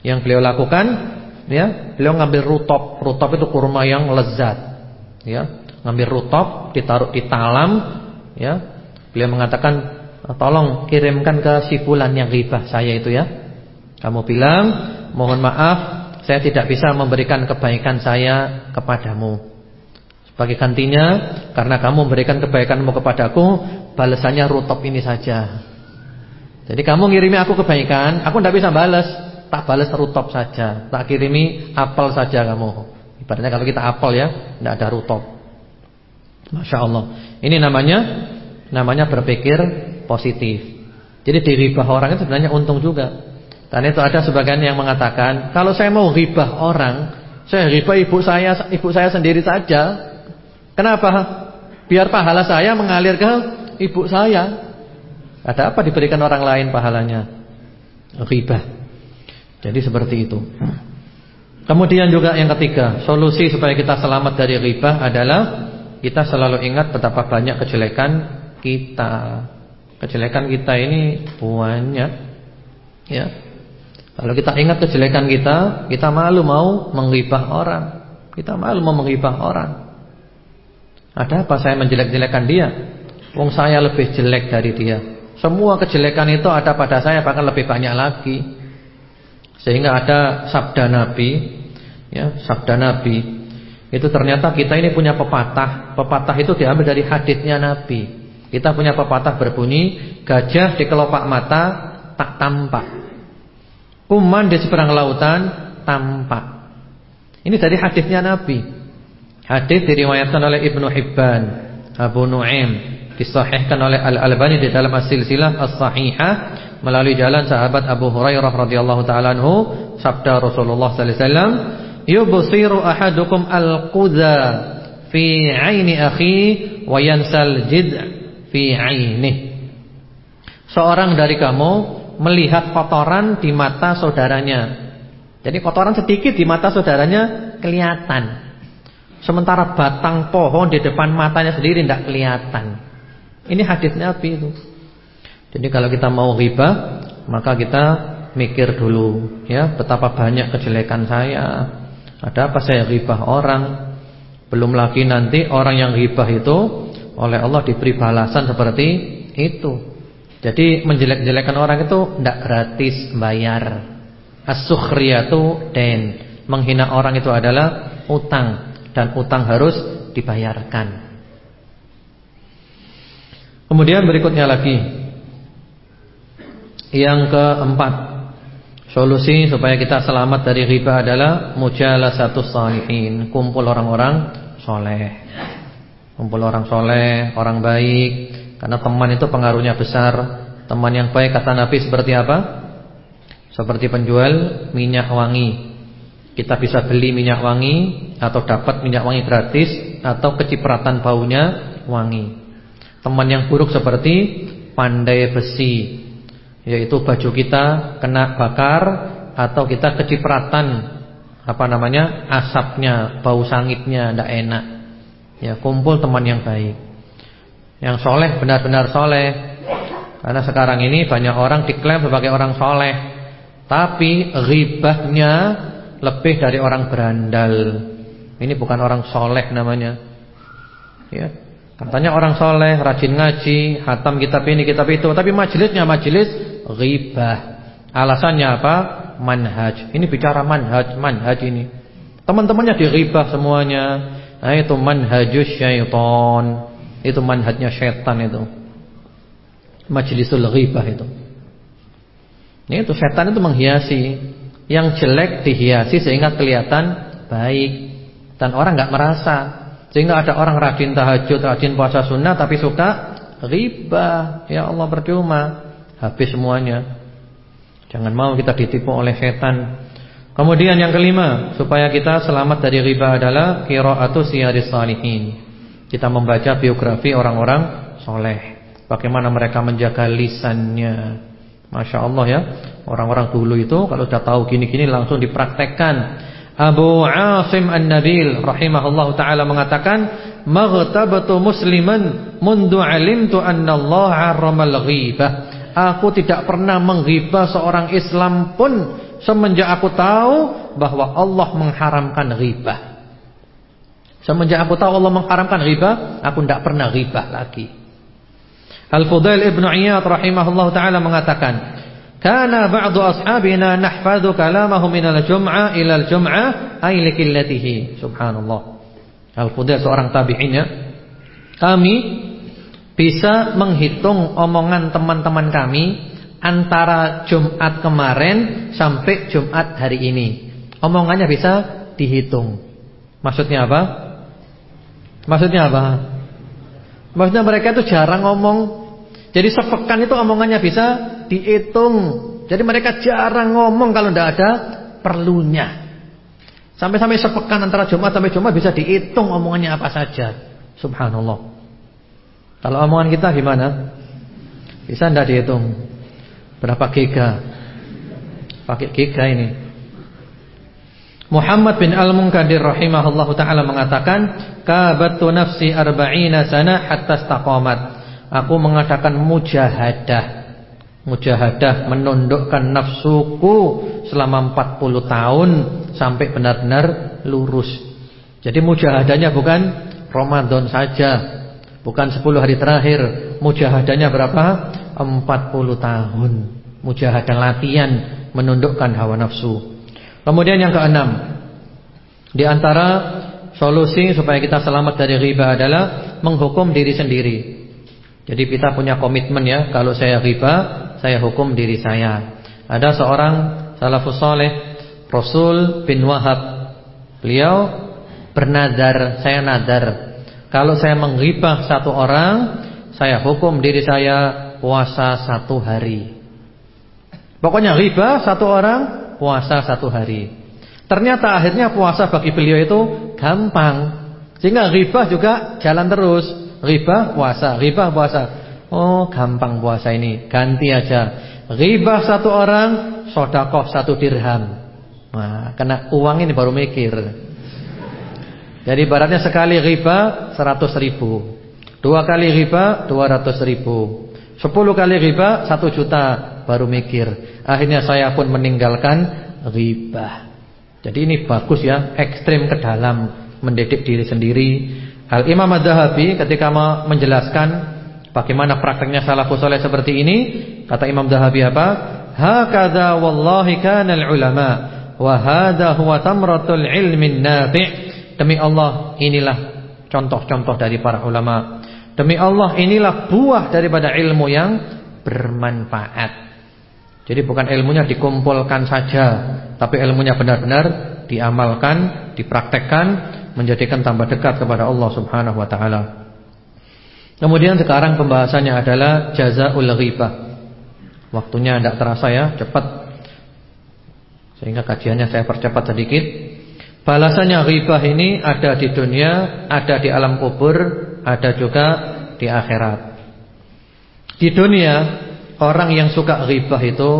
Yang beliau lakukan, ya, beliau ngambil rutop. Rutop itu kurma yang lezat. Ya, ngambil rutop, ditaruh di talam, ya. Beliau mengatakan Tolong kirimkan ke si fulan yang ribah saya itu ya. Kamu bilang, mohon maaf, saya tidak bisa memberikan kebaikan saya kepadamu. Sebagai gantinya, karena kamu memberikan kebaikanmu kepadaku, balasannya rutop ini saja. Jadi kamu ngirimi aku kebaikan, aku tidak bisa balas, tak balas rutop saja, tak kirimi apel saja kamu. Ibaratnya kalau kita apel ya, tidak ada rutop. Masya Allah. Ini namanya, namanya berpikir positif. Jadi di ribah orang itu sebenarnya untung juga. Karena itu ada sebagian yang mengatakan, kalau saya mau ribah orang, saya ribah ibu saya, ibu saya sendiri saja. Kenapa? Biar pahala saya mengalir ke ibu saya. Ada apa diberikan orang lain pahalanya? Ribah. Jadi seperti itu. Kemudian juga yang ketiga, solusi supaya kita selamat dari ribah adalah kita selalu ingat betapa banyak kejelekan kita. Kejelekan kita ini banyak ya. Kalau kita ingat kejelekan kita, kita malu mau menggibah orang. Kita malu mau menggibah orang. Ada apa saya menjelek-jelekan dia? Wong saya lebih jelek dari dia. Semua kejelekan itu ada pada saya bahkan lebih banyak lagi. Sehingga ada sabda Nabi, ya, sabda Nabi. Itu ternyata kita ini punya pepatah. Pepatah itu diambil dari hadisnya Nabi. Kita punya pepatah berbunyi Gajah di kelopak mata tak tampak. Kuman di seberang lautan tampak. Ini dari hadisnya Nabi. Hadis diriwayatkan oleh Ibnu Hibban Abu Nu'aim Disahihkan oleh Al-Albani di dalam as-silsilah as-sahihah Melalui jalan sahabat Abu Hurairah radhiyallahu ta'ala anhu Sabda Rasulullah sallallahu alaihi wasallam Yubsiru ahadukum al-qudha Fi aini akhi Wa yansal jid' fi ainih. Seorang dari kamu melihat kotoran di mata saudaranya. Jadi kotoran sedikit di mata saudaranya kelihatan. Sementara batang pohon di depan matanya sendiri tidak kelihatan. Ini hadis Nabi itu. Jadi kalau kita mau riba, maka kita mikir dulu ya betapa banyak kejelekan saya. Ada apa saya ribah orang? Belum lagi nanti orang yang ribah itu oleh Allah diberi balasan seperti itu. Jadi menjelek-jelekan orang itu tidak gratis bayar. As-sukhriyatu den. Menghina orang itu adalah utang dan utang harus dibayarkan. Kemudian berikutnya lagi Yang keempat Solusi supaya kita selamat dari riba adalah Mujalasatus salihin Kumpul orang-orang soleh Kumpul orang soleh, orang baik. Karena teman itu pengaruhnya besar. Teman yang baik kata Nabi seperti apa? Seperti penjual minyak wangi. Kita bisa beli minyak wangi Atau dapat minyak wangi gratis Atau kecipratan baunya wangi. Teman yang buruk seperti Pandai besi Yaitu baju kita kena bakar Atau kita kecipratan Apa namanya Asapnya, bau sangitnya Tidak enak Ya, kumpul teman yang baik. Yang soleh benar-benar soleh. Karena sekarang ini banyak orang diklaim sebagai orang soleh, tapi ribahnya lebih dari orang berandal. Ini bukan orang soleh namanya. Ya, Katanya orang soleh, rajin ngaji, hatam kitab ini, kitab itu, tapi majelisnya majelis ghibah. Alasannya apa? Manhaj. Ini bicara manhaj, manhaj ini. Teman-temannya dighibah semuanya. Nah, itu manhajus syaitan. Itu manhajnya syaitan itu. Majlisul ghibah itu. Ini itu setan itu menghiasi. Yang jelek dihiasi sehingga kelihatan baik dan orang nggak merasa. Sehingga ada orang rajin tahajud, rajin puasa sunnah tapi suka riba. Ya Allah percuma, habis semuanya. Jangan mau kita ditipu oleh setan. Kemudian yang kelima, supaya kita selamat dari riba adalah qiraatu siyaris salihin. Kita membaca biografi orang-orang soleh. Bagaimana mereka menjaga lisannya. Masya Allah ya. Orang-orang dulu itu kalau sudah tahu gini-gini langsung dipraktekkan. Abu Asim An-Nabil rahimahullah taala mengatakan, "Maghtabatu musliman mundu alimtu anna Allah 'arramal ghibah." Aku tidak pernah menghibah seorang Islam pun semenjak aku tahu bahwa Allah mengharamkan ghibah. Semenjak aku tahu Allah mengharamkan ghibah, aku tidak pernah ghibah lagi. Al-Fudail Ibn Iyad rahimahullah taala mengatakan, Kana ba'du ashabina nahfadhu kalamahu minal jum'ah ilal jum'ah ay. Subhanallah. Al-Fudail seorang tabi'innya. Kami bisa menghitung omongan teman-teman kami antara Jumat kemarin sampai Jumat hari ini. Omongannya bisa dihitung. Maksudnya apa? Maksudnya apa? Maksudnya mereka itu jarang ngomong jadi sepekan itu omongannya bisa dihitung. Jadi mereka jarang ngomong kalau tidak ada perlunya. Sampai-sampai sepekan antara Jumat sampai Jumat bisa dihitung omongannya apa saja. Subhanallah. Kalau omongan kita gimana? Bisa tidak dihitung? Berapa giga? Pakai giga ini. Muhammad bin Al-Munkadir rahimahullahu taala mengatakan, "Kabatu nafsi arba'ina sana hatta istaqamat." Aku mengadakan mujahadah Mujahadah menundukkan nafsuku selama 40 tahun Sampai benar-benar lurus Jadi mujahadahnya bukan Ramadan saja Bukan 10 hari terakhir Mujahadahnya berapa? 40 tahun Mujahadah latihan Menundukkan hawa nafsu Kemudian yang keenam Di antara solusi supaya kita selamat dari riba adalah Menghukum diri sendiri jadi kita punya komitmen ya, kalau saya riba, saya hukum diri saya. Ada seorang salafus saleh, Rasul bin Wahab. Beliau bernadar, saya nadar. Kalau saya menghibah satu orang, saya hukum diri saya puasa satu hari. Pokoknya riba satu orang, puasa satu hari. Ternyata akhirnya puasa bagi beliau itu gampang. Sehingga riba juga jalan terus. Riba puasa, riba puasa. Oh, gampang puasa ini. Ganti aja. Riba satu orang, sodakoh satu dirham. Nah, kena uang ini baru mikir. Jadi baratnya sekali riba 100 ribu. Dua kali riba 200 ribu. Sepuluh kali riba 1 juta baru mikir. Akhirnya saya pun meninggalkan riba. Jadi ini bagus ya, ekstrim ke dalam mendidik diri sendiri Al-Imam Ad-Dahabi ketika menjelaskan bagaimana prakteknya salafus saleh seperti ini, kata Imam Dahabi apa? Hakadha wallahi kana al-ulama wa hadha huwa tamratul ilmin nafi'. Demi Allah, inilah contoh-contoh dari para ulama. Demi Allah, inilah buah daripada ilmu yang bermanfaat. Jadi bukan ilmunya dikumpulkan saja, tapi ilmunya benar-benar diamalkan, dipraktekkan menjadikan tambah dekat kepada Allah Subhanahu wa taala. Kemudian sekarang pembahasannya adalah jazaul ghibah. Waktunya tidak terasa ya, cepat. Sehingga kajiannya saya percepat sedikit. Balasannya ghibah ini ada di dunia, ada di alam kubur, ada juga di akhirat. Di dunia, orang yang suka ghibah itu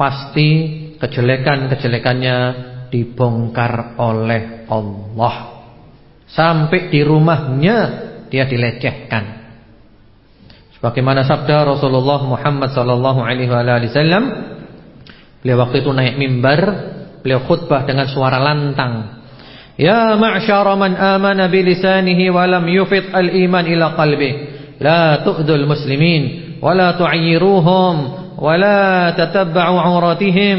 pasti kejelekan-kejelekannya dibongkar oleh Allah. Sampai di rumahnya dia dilecehkan. Sebagaimana sabda Rasulullah Muhammad sallallahu alaihi beliau waktu itu naik mimbar, beliau khutbah dengan suara lantang. Ya ma'syara man amana bilisanihi wa lam yufid al-iman ila qalbi. La tu'dul muslimin wa la tu'ayyiruhum wa la tatabba'u 'auratihim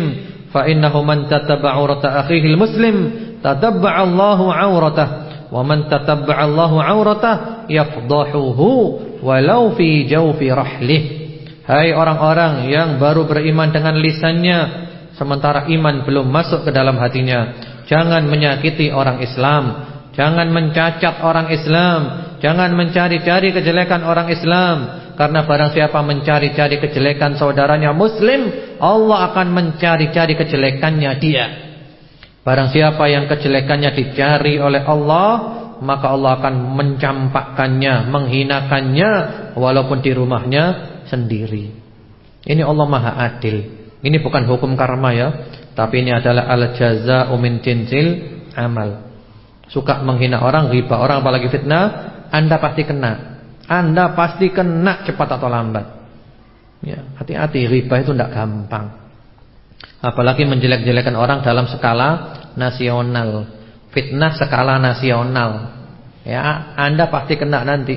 fa innahu man tatabba'a 'aurata akhihi al-muslim tatabba'a Allahu 'auratah wa man tatabba'a Allahu 'auratah yafdahuhu walau fi jawfi rahlih. Hai orang-orang yang baru beriman dengan lisannya sementara iman belum masuk ke dalam hatinya Jangan menyakiti orang Islam Jangan mencacat orang Islam Jangan mencari-cari kejelekan orang Islam Karena barang siapa mencari-cari kejelekan saudaranya Muslim Allah akan mencari-cari kejelekannya dia Barang siapa yang kejelekannya dicari oleh Allah Maka Allah akan mencampakkannya Menghinakannya Walaupun di rumahnya sendiri Ini Allah maha adil Ini bukan hukum karma ya tapi ini adalah al-jaza'u min jinsil amal. Suka menghina orang, riba orang apalagi fitnah, Anda pasti kena. Anda pasti kena cepat atau lambat. Ya, hati-hati riba itu tidak gampang. Apalagi menjelek-jelekan orang dalam skala nasional. Fitnah skala nasional. Ya, Anda pasti kena nanti.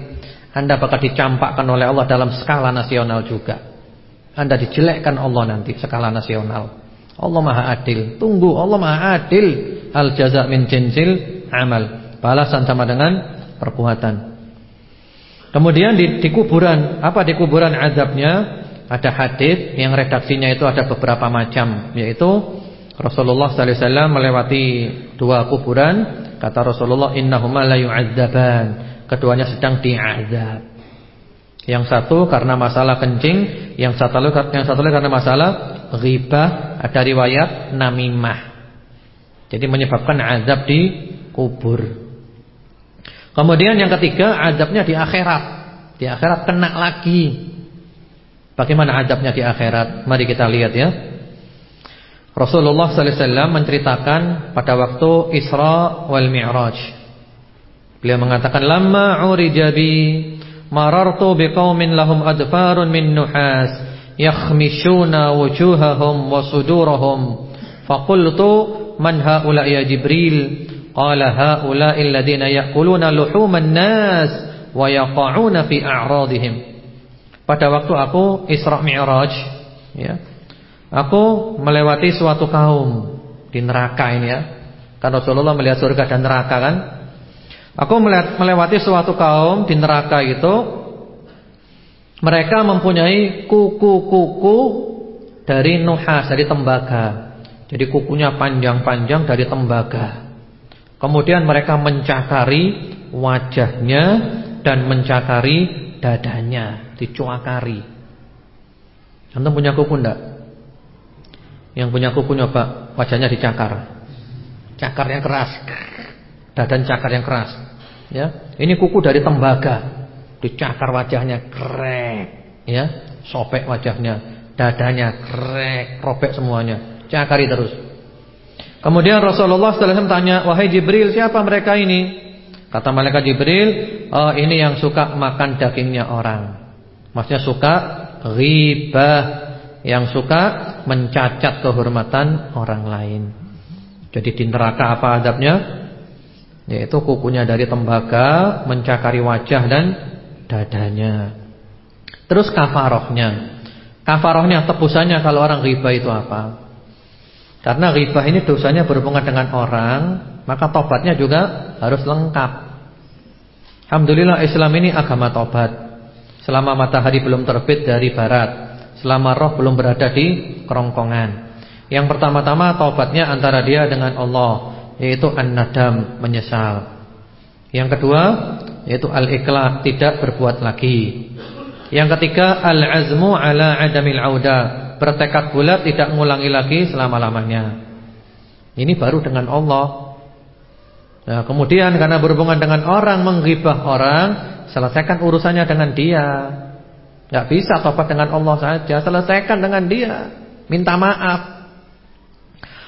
Anda bakal dicampakkan oleh Allah dalam skala nasional juga. Anda dijelekkan Allah nanti skala nasional. Allah Maha Adil. Tunggu, Allah Maha Adil. Al jaza min jinsil amal. Balasan sama dengan perbuatan. Kemudian di, di kuburan, apa di kuburan azabnya? Ada hadis yang redaksinya itu ada beberapa macam, yaitu Rasulullah sallallahu alaihi wasallam melewati dua kuburan, kata Rasulullah innahuma la yu'adzaban. Keduanya sedang diazab. Yang satu karena masalah kencing, yang satu yang satu karena masalah ghibah, ada riwayat namimah. Jadi menyebabkan azab di kubur. Kemudian yang ketiga azabnya di akhirat. Di akhirat kena lagi. Bagaimana azabnya di akhirat? Mari kita lihat ya. Rasulullah sallallahu alaihi wasallam menceritakan pada waktu Isra wal Mi'raj. Beliau mengatakan lamma urijabi marartu biqaumin lahum adfarun min nuhas yakhmishuna wujuhahum wa sudurahum faqultu man haula ya jibril qala haula alladhina ya'kuluna luhuman nas wa yaqa'una fi a'radihim pada waktu aku Isra Mi'raj ya aku melewati suatu kaum di neraka ini ya kan Rasulullah melihat surga dan neraka kan Aku melewati suatu kaum di neraka itu mereka mempunyai kuku-kuku dari nuhas, dari tembaga. Jadi kukunya panjang-panjang dari tembaga. Kemudian mereka mencakari wajahnya dan mencakari dadanya, dicuakari. Anda punya kuku enggak? Yang punya kuku nyoba wajahnya dicakar. Cakarnya keras. Dadan cakar yang keras. Ya, ini kuku dari tembaga. Dicakar wajahnya krek, ya. Sobek wajahnya, dadanya krek, robek semuanya. Cakari terus. Kemudian Rasulullah wasallam tanya, "Wahai Jibril, siapa mereka ini?" Kata malaikat Jibril, "Oh, ini yang suka makan dagingnya orang." Maksudnya suka ghibah, yang suka mencacat kehormatan orang lain. Jadi di neraka apa adabnya? Yaitu kukunya dari tembaga Mencakari wajah dan dadanya Terus kafarohnya Kafarohnya tebusannya kalau orang riba itu apa Karena riba ini dosanya berhubungan dengan orang Maka tobatnya juga harus lengkap Alhamdulillah Islam ini agama tobat Selama matahari belum terbit dari barat Selama roh belum berada di kerongkongan Yang pertama-tama tobatnya antara dia dengan Allah yaitu an-nadam menyesal. Yang kedua yaitu al-iqla tidak berbuat lagi. Yang ketiga al-azmu ala adamil auda, bertekad bulat tidak mengulangi lagi selama-lamanya. Ini baru dengan Allah. Nah, kemudian karena berhubungan dengan orang menggibah orang, selesaikan urusannya dengan dia. Enggak bisa tobat dengan Allah saja, selesaikan dengan dia. Minta maaf.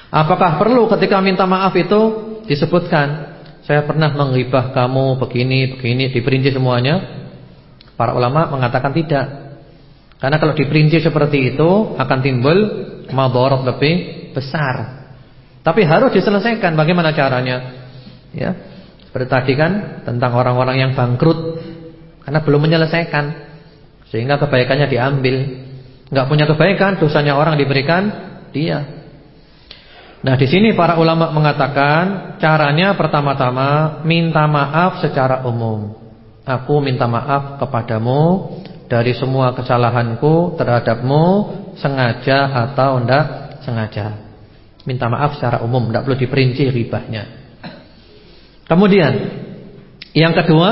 Apakah perlu ketika minta maaf itu disebutkan saya pernah menghibah kamu begini begini diperinci semuanya? Para ulama mengatakan tidak. Karena kalau diperinci seperti itu akan timbul madarat lebih besar. Tapi harus diselesaikan bagaimana caranya? Ya. Seperti tadi kan tentang orang-orang yang bangkrut karena belum menyelesaikan sehingga kebaikannya diambil. Enggak punya kebaikan, dosanya orang diberikan dia. Nah, di sini para ulama mengatakan caranya pertama-tama minta maaf secara umum. Aku minta maaf kepadamu dari semua kesalahanku terhadapmu sengaja atau tidak sengaja. Minta maaf secara umum, tidak perlu diperinci ribahnya. Kemudian yang kedua,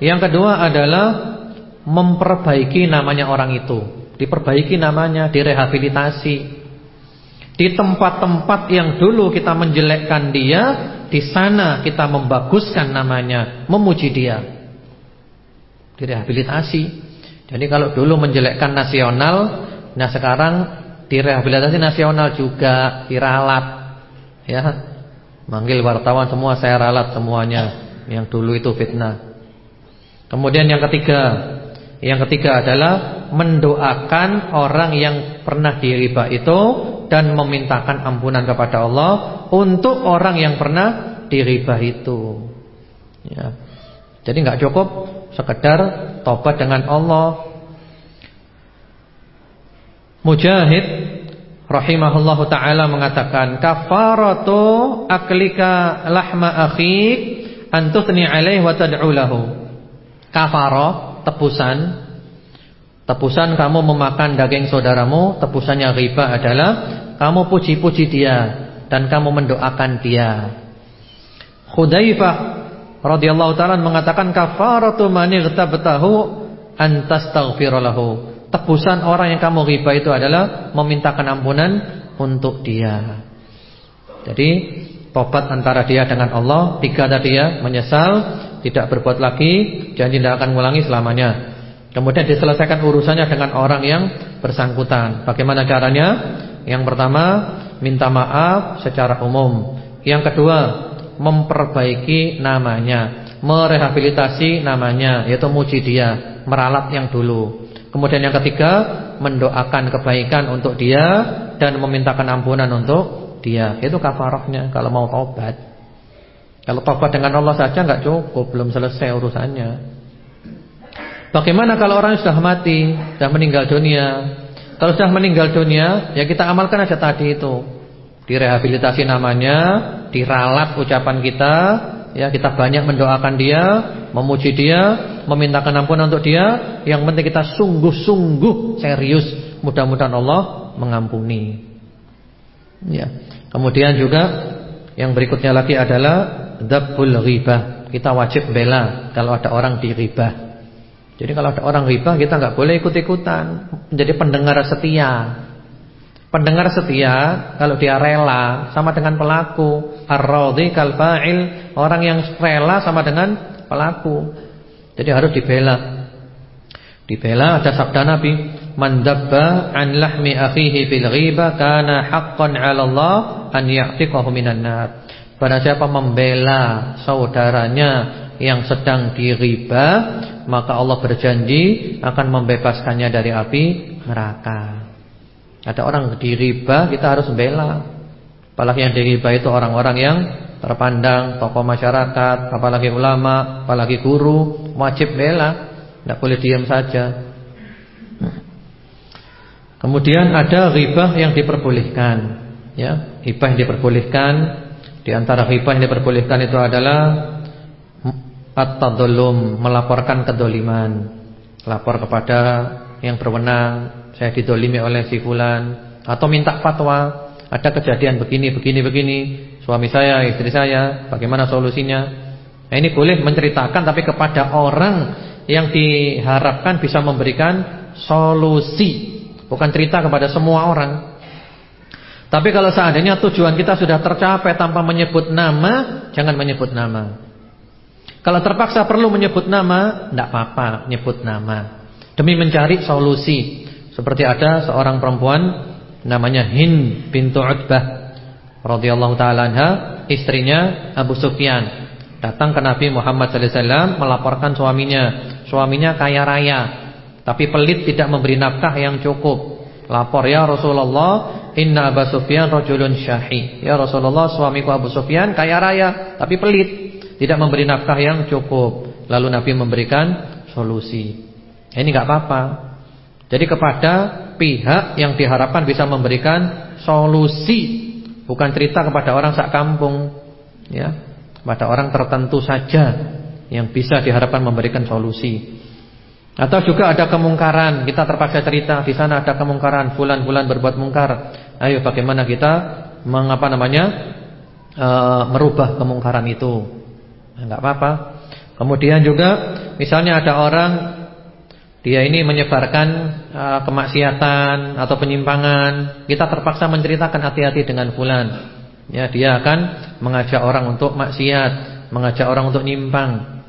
yang kedua adalah memperbaiki namanya orang itu. Diperbaiki namanya, direhabilitasi. Di tempat-tempat yang dulu kita menjelekkan dia, di sana kita membaguskan namanya, memuji dia. Direhabilitasi. Jadi kalau dulu menjelekkan nasional, nah sekarang direhabilitasi nasional juga, diralat. Ya. Manggil wartawan semua saya ralat semuanya yang dulu itu fitnah. Kemudian yang ketiga, yang ketiga adalah mendoakan orang yang pernah diribah itu dan memintakan ampunan kepada Allah untuk orang yang pernah diribah itu. Ya. Jadi nggak cukup sekedar tobat dengan Allah. Mujahid rahimahullahu taala mengatakan kafaratu aklika lahma akhik antusni alaihi wa tad'u lahu. Kafarah tebusan Tebusan kamu memakan daging saudaramu Tebusannya riba adalah Kamu puji-puji dia Dan kamu mendoakan dia Khudaifah radhiyallahu ta'ala mengatakan Kafaratu manightabtahu Antastaghfirulahu Tebusan orang yang kamu riba itu adalah Memintakan ampunan untuk dia Jadi Tobat antara dia dengan Allah Tiga tadi ya Menyesal tidak berbuat lagi, janji tidak akan mengulangi selamanya. Kemudian diselesaikan urusannya dengan orang yang bersangkutan. Bagaimana caranya? Yang pertama, minta maaf secara umum. Yang kedua, memperbaiki namanya, merehabilitasi namanya, yaitu muji dia, meralat yang dulu. Kemudian yang ketiga, mendoakan kebaikan untuk dia dan memintakan ampunan untuk dia. Itu kafarahnya kalau mau taubat. Kalau tobat dengan Allah saja nggak cukup, belum selesai urusannya. Bagaimana kalau orang sudah mati, sudah meninggal dunia? Kalau sudah meninggal dunia, ya kita amalkan aja tadi itu. Direhabilitasi namanya, diralat ucapan kita, ya kita banyak mendoakan dia, memuji dia, memintakan ampunan untuk dia. Yang penting kita sungguh-sungguh serius, mudah-mudahan Allah mengampuni. Ya. Kemudian juga yang berikutnya lagi adalah Dabbul ghibah. Kita wajib bela kalau ada orang di ghibah. Jadi kalau ada orang ghibah kita nggak boleh ikut-ikutan. Menjadi pendengar setia. Pendengar setia kalau dia rela sama dengan pelaku. Ar-radhi kal orang yang rela sama dengan pelaku. Jadi harus dibela. Dibela ada sabda Nabi, "Man dabba an lahmi akhihi fil ghibah kana haqqan 'ala Allah an ya'tiqahu minan nar." Barang siapa membela saudaranya yang sedang diriba, maka Allah berjanji akan membebaskannya dari api neraka. Ada orang diriba, kita harus membela. Apalagi yang diriba itu orang-orang yang terpandang, tokoh masyarakat, apalagi ulama, apalagi guru, wajib bela. Tidak boleh diam saja. Kemudian ada ribah yang diperbolehkan, ya, ribah yang diperbolehkan di antara ghibah yang diperbolehkan itu adalah at-tadallum, melaporkan kedoliman. Lapor kepada yang berwenang, saya didolimi oleh si fulan atau minta fatwa, ada kejadian begini begini begini, suami saya, istri saya, bagaimana solusinya? Nah, ini boleh menceritakan tapi kepada orang yang diharapkan bisa memberikan solusi, bukan cerita kepada semua orang. Tapi kalau seandainya tujuan kita sudah tercapai tanpa menyebut nama, jangan menyebut nama. Kalau terpaksa perlu menyebut nama, tidak apa-apa menyebut nama. Demi mencari solusi. Seperti ada seorang perempuan namanya Hin bintu Utbah radhiyallahu taala anha, istrinya Abu Sufyan. Datang ke Nabi Muhammad sallallahu alaihi wasallam melaporkan suaminya. Suaminya kaya raya, tapi pelit tidak memberi nafkah yang cukup. Lapor ya Rasulullah, Inna Abu Sufyan rajulun syahi. Ya Rasulullah, suamiku Abu Sufyan kaya raya tapi pelit, tidak memberi nafkah yang cukup. Lalu Nabi memberikan solusi. Ini enggak apa-apa. Jadi kepada pihak yang diharapkan bisa memberikan solusi, bukan cerita kepada orang sak kampung, ya. Pada orang tertentu saja yang bisa diharapkan memberikan solusi. Atau juga ada kemungkaran, kita terpaksa cerita di sana ada kemungkaran, bulan-bulan berbuat mungkar. Ayo bagaimana kita mengapa namanya? E, merubah kemungkaran itu. Enggak apa-apa. Kemudian juga misalnya ada orang dia ini menyebarkan e, kemaksiatan atau penyimpangan, kita terpaksa menceritakan hati-hati dengan fulan. Ya, dia akan mengajak orang untuk maksiat, mengajak orang untuk nyimpang.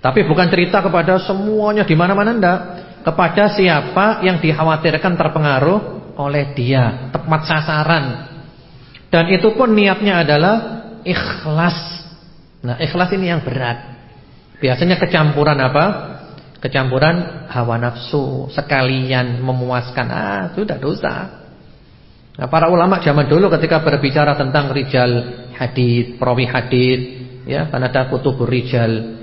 Tapi bukan cerita kepada semuanya di mana-mana ndak, kepada siapa yang dikhawatirkan terpengaruh oleh dia, tepat sasaran. Dan itu pun niatnya adalah ikhlas. Nah, ikhlas ini yang berat. Biasanya kecampuran apa? Kecampuran hawa nafsu, sekalian memuaskan. Ah, sudah dosa. Nah, para ulama zaman dulu ketika berbicara tentang rijal hadis, perawi hadis, ya, karena ada kutubur rijal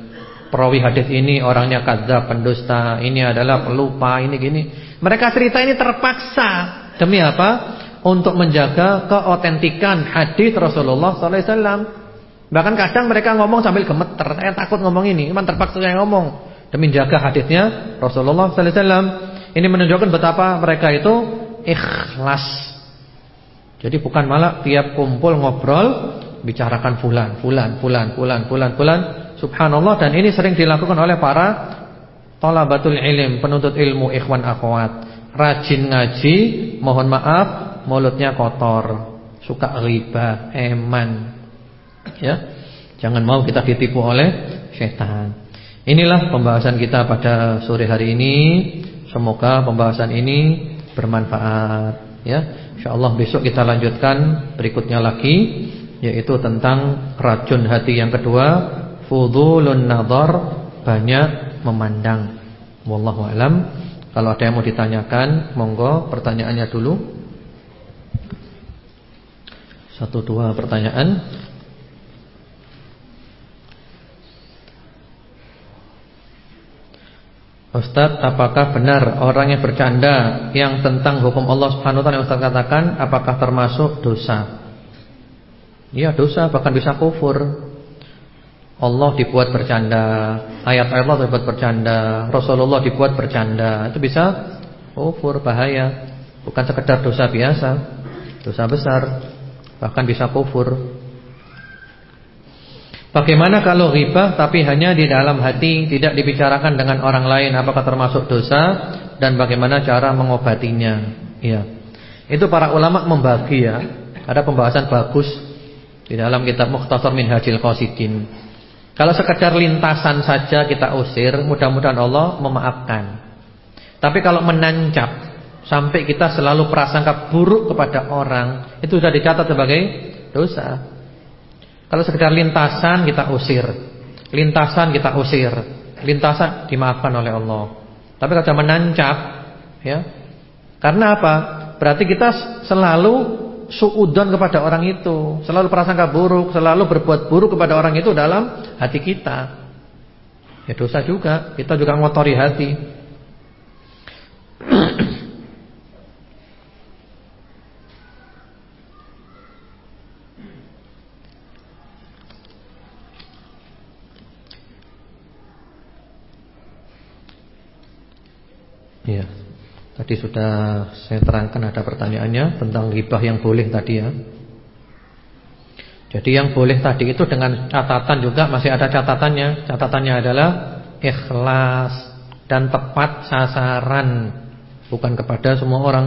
perawi hadis ini orangnya kadzab, pendusta, ini adalah pelupa, ini gini. Mereka cerita ini terpaksa demi apa? Untuk menjaga keotentikan hadis Rasulullah wasallam. Bahkan kadang mereka ngomong sambil gemeter, saya takut ngomong ini, cuma terpaksa saya ngomong demi menjaga hadisnya Rasulullah sallallahu alaihi wasallam. Ini menunjukkan betapa mereka itu ikhlas. Jadi bukan malah tiap kumpul ngobrol bicarakan fulan, fulan, fulan, fulan, fulan, fulan Subhanallah dan ini sering dilakukan oleh para Tolabatul ilm, penuntut ilmu ikhwan akhwat Rajin ngaji, mohon maaf Mulutnya kotor Suka riba, eman Ya Jangan mau kita ditipu oleh setan Inilah pembahasan kita pada sore hari ini Semoga pembahasan ini bermanfaat Ya InsyaAllah besok kita lanjutkan berikutnya lagi Yaitu tentang racun hati yang kedua Fudulun nadhar banyak memandang. Wallahu alam. Kalau ada yang mau ditanyakan, monggo pertanyaannya dulu. Satu dua pertanyaan. Ustaz, apakah benar orang yang bercanda yang tentang hukum Allah Subhanahu wa taala yang Ustaz katakan apakah termasuk dosa? Iya, dosa bahkan bisa kufur. Allah dibuat bercanda, ayat Allah dibuat bercanda, Rasulullah dibuat bercanda. Itu bisa kufur bahaya. Bukan sekedar dosa biasa, dosa besar, bahkan bisa kufur. Bagaimana kalau ghibah tapi hanya di dalam hati, tidak dibicarakan dengan orang lain, apakah termasuk dosa dan bagaimana cara mengobatinya? Iya. Itu para ulama membagi ya. Ada pembahasan bagus di dalam kitab Mukhtasar Minhajil Qasidin. Kalau sekedar lintasan saja kita usir, mudah-mudahan Allah memaafkan. Tapi kalau menancap sampai kita selalu prasangka buruk kepada orang, itu sudah dicatat sebagai dosa. Kalau sekedar lintasan kita usir, lintasan kita usir, lintasan dimaafkan oleh Allah. Tapi kalau menancap, ya, karena apa? Berarti kita selalu suudon kepada orang itu, selalu prasangka buruk, selalu berbuat buruk kepada orang itu dalam hati kita. Ya dosa juga, kita juga ngotori hati. Ya. Tadi sudah saya terangkan ada pertanyaannya tentang hibah yang boleh tadi ya. Jadi yang boleh tadi itu dengan catatan juga masih ada catatannya. Catatannya adalah ikhlas dan tepat sasaran, bukan kepada semua orang.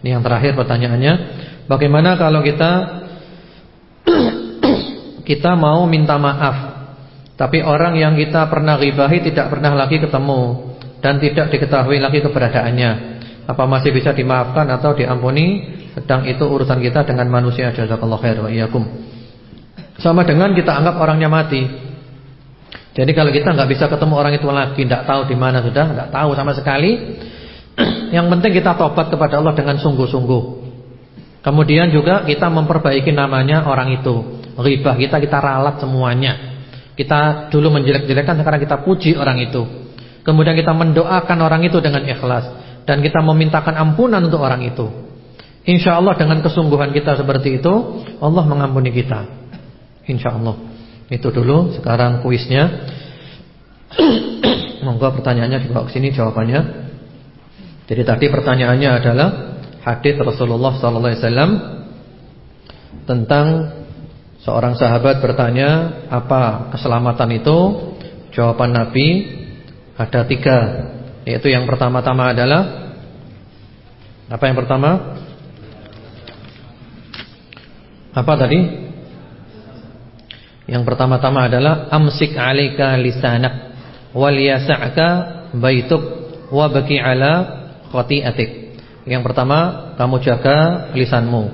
Ini yang terakhir pertanyaannya, bagaimana kalau kita kita mau minta maaf, tapi orang yang kita pernah ghibahi tidak pernah lagi ketemu dan tidak diketahui lagi keberadaannya. Apa masih bisa dimaafkan atau diampuni? Sedang itu urusan kita dengan manusia. Jazakallahu khair wa iyyakum. Sama dengan kita anggap orangnya mati. Jadi kalau kita nggak bisa ketemu orang itu lagi, nggak tahu di mana sudah, nggak tahu sama sekali. Yang penting kita tobat kepada Allah dengan sungguh-sungguh. Kemudian juga kita memperbaiki namanya orang itu. Ghibah kita kita ralat semuanya. Kita dulu menjelek-jelekan sekarang kita puji orang itu. Kemudian kita mendoakan orang itu dengan ikhlas dan kita memintakan ampunan untuk orang itu. Insya Allah dengan kesungguhan kita seperti itu, Allah mengampuni kita. Insya Allah. Itu dulu. Sekarang kuisnya. Monggo pertanyaannya dibawa ke sini jawabannya. Jadi tadi pertanyaannya adalah hadis Rasulullah sallallahu alaihi wasallam tentang seorang sahabat bertanya, "Apa keselamatan itu?" Jawaban Nabi ada tiga, yaitu yang pertama-tama adalah apa yang pertama? Apa tadi? Yang pertama-tama adalah amsik 'alaika lisanak wal yas'aka baituk wa baki 'ala khati'atik. Yang pertama, kamu jaga lisanmu.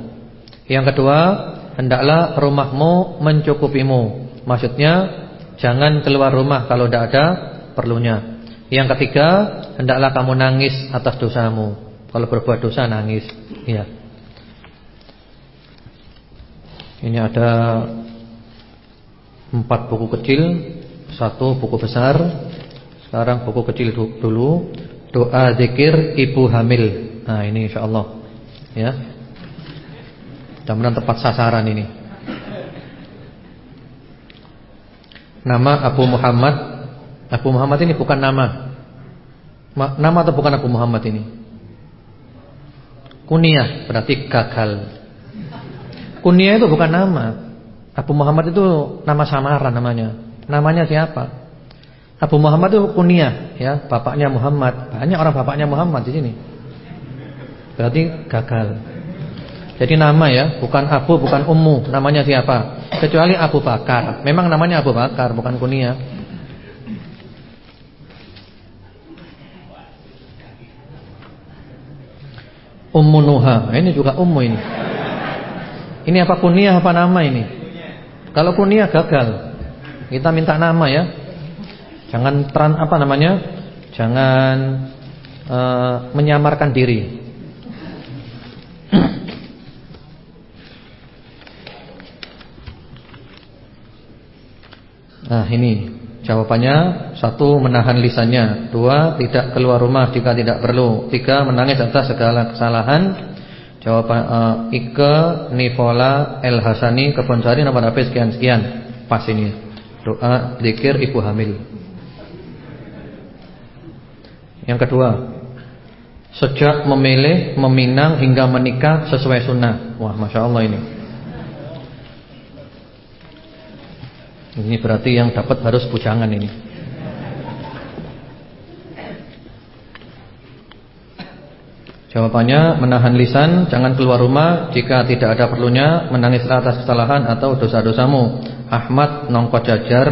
Yang kedua, hendaklah rumahmu mencukupimu. Maksudnya, jangan keluar rumah kalau tidak ada perlunya. Yang ketiga, hendaklah kamu nangis atas dosamu. Kalau berbuat dosa nangis. Ya. Ini ada empat buku kecil, satu buku besar. Sekarang buku kecil dulu. Doa zikir ibu hamil. Nah ini insya Allah Ya Mudah-mudahan tepat sasaran ini Nama Abu Muhammad Abu Muhammad ini bukan nama Nama atau bukan Abu Muhammad ini Kunyah berarti gagal Kunyah itu bukan nama Abu Muhammad itu nama samaran namanya Namanya siapa Abu Muhammad itu kunyah ya, bapaknya Muhammad. Banyak orang bapaknya Muhammad di sini. Berarti gagal. Jadi nama ya, bukan Abu, bukan Ummu. Namanya siapa? Kecuali Abu Bakar. Memang namanya Abu Bakar, bukan kunia. Ummu Nuha. Ini juga Ummu ini. Ini apa kunia apa nama ini? Kalau kunia gagal. Kita minta nama ya. Jangan tran apa namanya? Jangan uh, menyamarkan diri. Nah ini jawabannya Satu menahan lisannya. Dua tidak keluar rumah jika tidak perlu. Tiga menangis atas segala kesalahan. Jawaban uh, Ike Nifola El Hasani Kebonsari nomor HP sekian-sekian Pas ini. Doa zikir ibu hamil. Yang kedua Sejak memilih, meminang hingga menikah sesuai sunnah. Wah Masya Allah ini Ini berarti yang dapat harus bujangan ini. Jawabannya menahan lisan, jangan keluar rumah jika tidak ada perlunya, menangis atas kesalahan atau dosa-dosamu. Ahmad Nongkojajar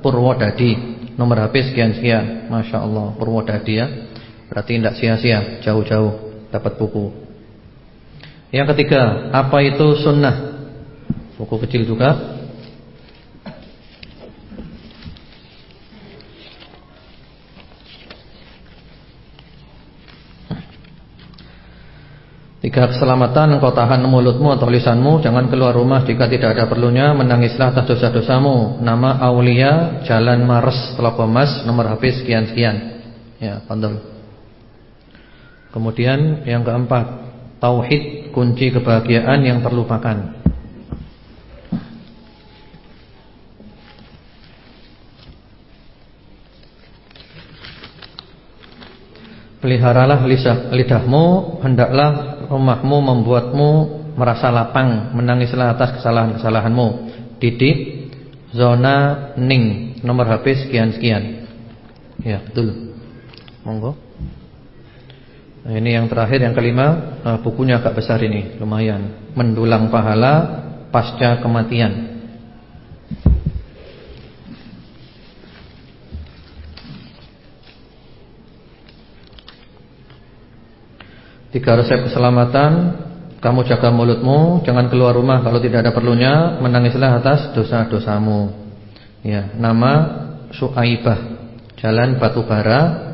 Purwodadi, nomor HP sekian-sekian. Masya Allah, Purwodadi ya. Berarti tidak sia-sia, jauh-jauh dapat buku. Yang ketiga, apa itu sunnah? Buku kecil juga. Tiga keselamatan engkau tahan mulutmu atau lisanmu Jangan keluar rumah jika tidak ada perlunya Menangislah atas dosa-dosamu. Nama Aulia Jalan Mars Telokomas Nomor HP sekian-sekian. Ya, pandol Kemudian yang keempat Tauhid kunci kebahagiaan yang terlupakan Peliharalah lidahmu Hendaklah rumahmu membuatmu merasa lapang, menangislah atas kesalahan-kesalahanmu. Didik zona ning nomor HP sekian-sekian. Ya, betul. Monggo. Nah, ini yang terakhir yang kelima, nah, bukunya agak besar ini, lumayan. Mendulang pahala pasca kematian. Tiga resep keselamatan. Kamu jaga mulutmu Jangan keluar rumah kalau tidak ada perlunya. Menangislah atas dosa-dosamu. Ya, Nama Su'aibah. Jalan Batubara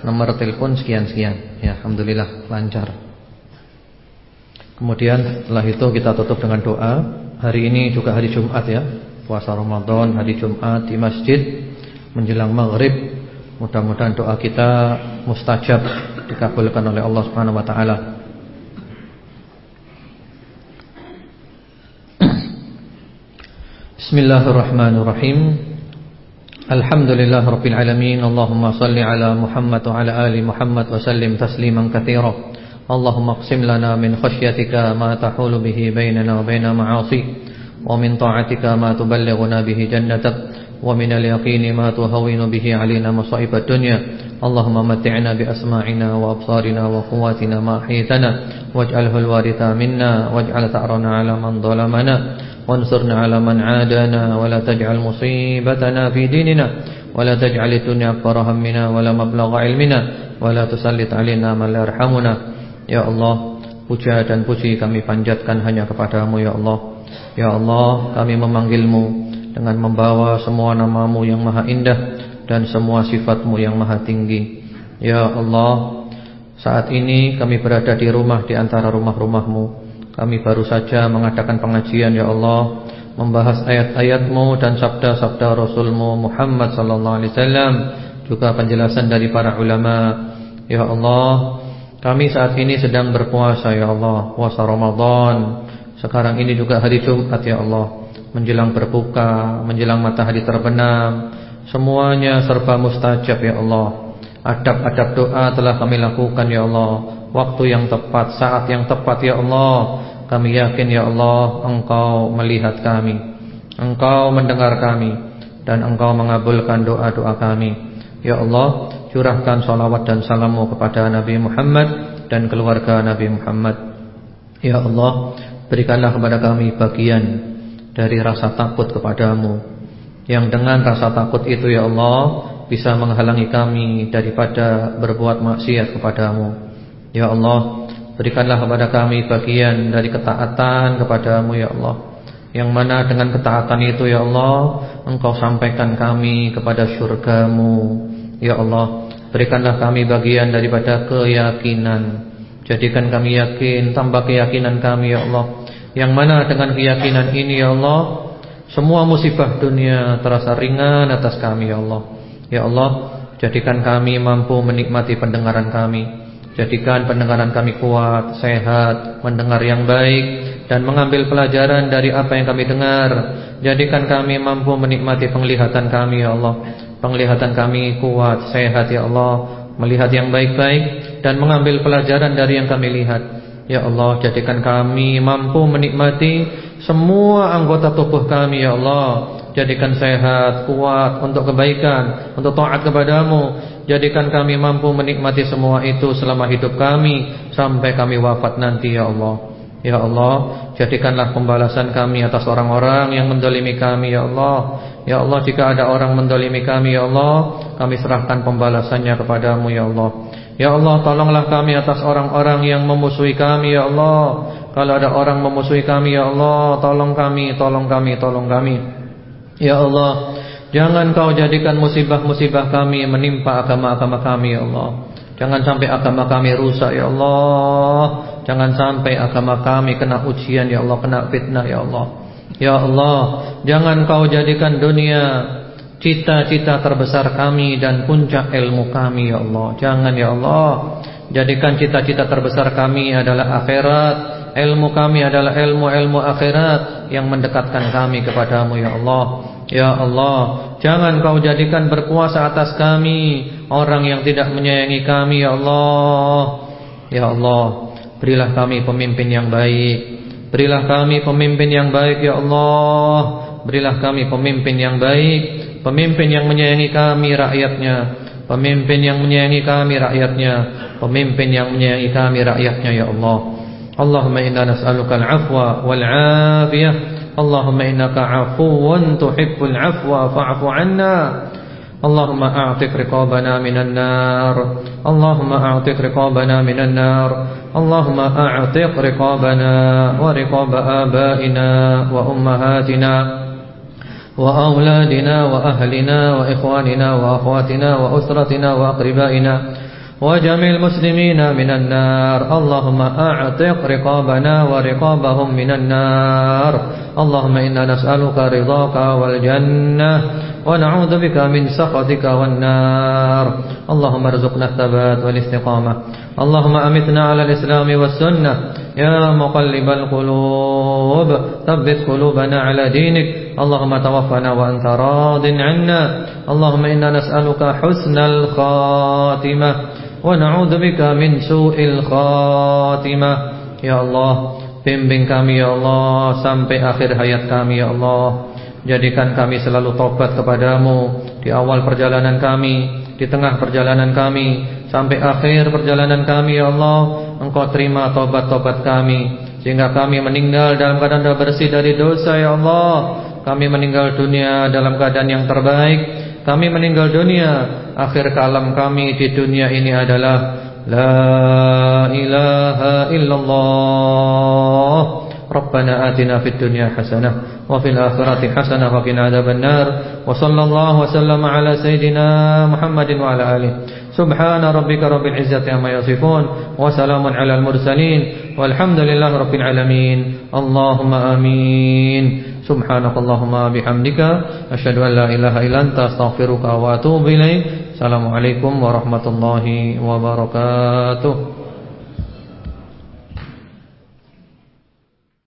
Nomor telepon sekian-sekian. Ya, Alhamdulillah lancar. Kemudian setelah itu kita tutup dengan doa. Hari ini juga hari Jumat ya. Puasa Ramadan hari Jumat di masjid menjelang maghrib. Mudah-mudahan doa kita mustajab dikabulkan oleh Allah Subhanahu wa taala. Bismillahirrahmanirrahim. Alhamdulillah rabbil alamin. Allahumma salli ala Muhammad wa ala ali Muhammad wa sallim tasliman katsiran. اللهم اقسم لنا من خشيتك ما تحول به بيننا وبين معاصيك ومن طاعتك ما تبلغنا به جنتك ومن اليقين ما تهون به علينا مصائب الدنيا اللهم متعنا بأسماعنا وأبصارنا وقواتنا ما أحيتنا واجعله الوارث منا واجعل ثأرنا على من ظلمنا وانصرنا على من عادانا ولا تجعل مصيبتنا في ديننا ولا تجعل الدنيا أكبر همنا ولا مبلغ علمنا ولا تسلط علينا من لا يرحمنا Ya Allah Puja dan puji kami panjatkan hanya kepadamu Ya Allah Ya Allah kami memanggilmu dengan membawa semua namamu yang maha indah Dan semua sifatmu yang maha tinggi. Ya Allah Saat ini kami berada di rumah Di antara rumah-rumahmu. Kami baru saja mengadakan pengajian Ya Allah Membahas ayat-ayatmu dan sabda-sabda Rasulmu Muhammad Sallallahu Alaihi Wasallam Juga penjelasan dari para ulama. Ya Allah kami saat ini sedang berpuasa ya Allah Puasa Ramadan. Sekarang ini juga hari Jumat ya Allah Menjelang berbuka Menjelang matahari terbenam Semuanya serba mustajab ya Allah. Adab-adab doa telah kami lakukan ya Allah. Waktu yang tepat Saat yang tepat ya Allah. Kami yakin ya Allah Engkau melihat kami. Engkau mendengar kami. Dan engkau mengabulkan doa-doa kami. Ya Allah curahkan salawat dan salammu kepada Nabi Muhammad dan keluarga Nabi Muhammad. Ya Allah, berikanlah kepada kami bagian dari rasa takut kepadamu. Yang dengan rasa takut itu ya Allah bisa menghalangi kami daripada berbuat maksiat kepadamu. Ya Allah, berikanlah kepada kami bagian dari ketaatan kepadamu ya Allah. Yang mana dengan ketaatan itu ya Allah Engkau sampaikan kami kepada syurgamu Ya Allah Berikanlah kami bagian daripada keyakinan Jadikan kami yakin Tambah keyakinan kami ya Allah Yang mana dengan keyakinan ini ya Allah Semua musibah dunia Terasa ringan atas kami ya Allah. Ya Allah Jadikan kami mampu menikmati pendengaran kami. Jadikan pendengaran kami kuat Sehat Mendengar yang baik Dan mengambil pelajaran dari apa yang kami dengar. Jadikan kami mampu menikmati penglihatan kami ya Allah. Penglihatan kami kuat, sehat ya Allah. Melihat yang baik-baik Dan mengambil pelajaran dari yang kami lihat Ya Allah jadikan kami mampu menikmati Semua anggota tubuh kami ya Allah. Jadikan sehat, kuat Untuk kebaikan, untuk taat kepadamu. Jadikan kami mampu menikmati semua itu Selama hidup kami Sampai kami wafat nanti ya Allah. Ya Allah Jadikanlah pembalasan kami atas orang-orang yang mendolimi kami ya Allah. Ya Allah jika ada orang mendolimi kami ya Allah Kami serahkan pembalasannya kepadamu ya Allah Ya Allah tolonglah kami atas orang-orang yang memusuhi kami ya Allah. Kalau ada orang memusuhi kami ya Allah Tolong kami, tolong kami, tolong kami. Ya Allah Jangan kau jadikan musibah-musibah kami menimpa agama-agama kami ya Allah. Jangan sampai agama kami rusak ya Allah. Jangan sampai agama kami kena ujian ya Allah Kena fitnah ya Allah. Ya Allah Jangan kau jadikan dunia Cita-cita terbesar kami Dan puncak ilmu kami ya Allah. Jangan ya Allah Jadikan cita-cita terbesar kami adalah akhirat. Ilmu kami adalah ilmu-ilmu akhirat Yang mendekatkan kami kepadamu ya Allah. Ya Allah Jangan kau jadikan berkuasa atas kami orang yang tidak menyayangi kami ya Allah. Ya Allah berilah kami pemimpin yang baik. Berilah kami pemimpin yang baik ya Allah. Berilah kami pemimpin yang baik pemimpin yang menyayangi kami rakyatnya pemimpin yang menyayangi kami rakyatnya pemimpin yang menyayangi kami rakyatnya ya Allah Allahumma inna nas'aluka al-afwa wal-afiyah Allahumma innaka afuwan tuhibbul afwa fa'fu 'anna اللهم أعتق رقابنا من النار اللهم أعتق رقابنا من النار اللهم أعتق رقابنا ورقاب آبائنا وأمهاتنا وأولادنا وأهلنا وإخواننا وأخواتنا وأسرتنا وأقربائنا وجميع المسلمين من النار. اللهم أعتق رقابنا ورقابهم من النار. اللهم إنا نسألك رضاك والجنة ونعوذ بك من سخطك والنار. اللهم ارزقنا الثبات والاستقامة. اللهم أمتنا على الإسلام والسنة. يا مقلب القلوب ثبت قلوبنا على دينك. اللهم توفنا وأنت راض عنا. اللهم إنا نسألك حسن الخاتمة. ونعوذ بك من سوء الخاتمة. يا الله Bimbing kami ya Allah. Sampai akhir hayat kami ya Allah. Jadikan kami selalu taubat kepadamu Di awal perjalanan kami Di tengah perjalanan kami Sampai akhir perjalanan kami Ya Allah. Engkau terima taubat-taubat kami Sehingga kami meninggal dalam keadaan dah bersih dari dosa Ya Allah. Kami meninggal dunia dalam keadaan yang terbaik. Kami meninggal dunia. Akhir kalam kami di dunia ini adalah La ilaha illallah. ربنا آتنا في الدنيا حسنة وفي الآخرة حسنة وقنا عذاب النار وصلى الله وسلم على سيدنا محمد وعلى آله. سبحان ربك رب العزة عما يصفون وسلام على المرسلين والحمد لله رب العالمين. اللهم آمين. سبحانك اللهم بحمدك أشهد أن لا إله إلا أنت أستغفرك وأتوب إليك. Assalamualaikum warahmatullahi wabarakatuh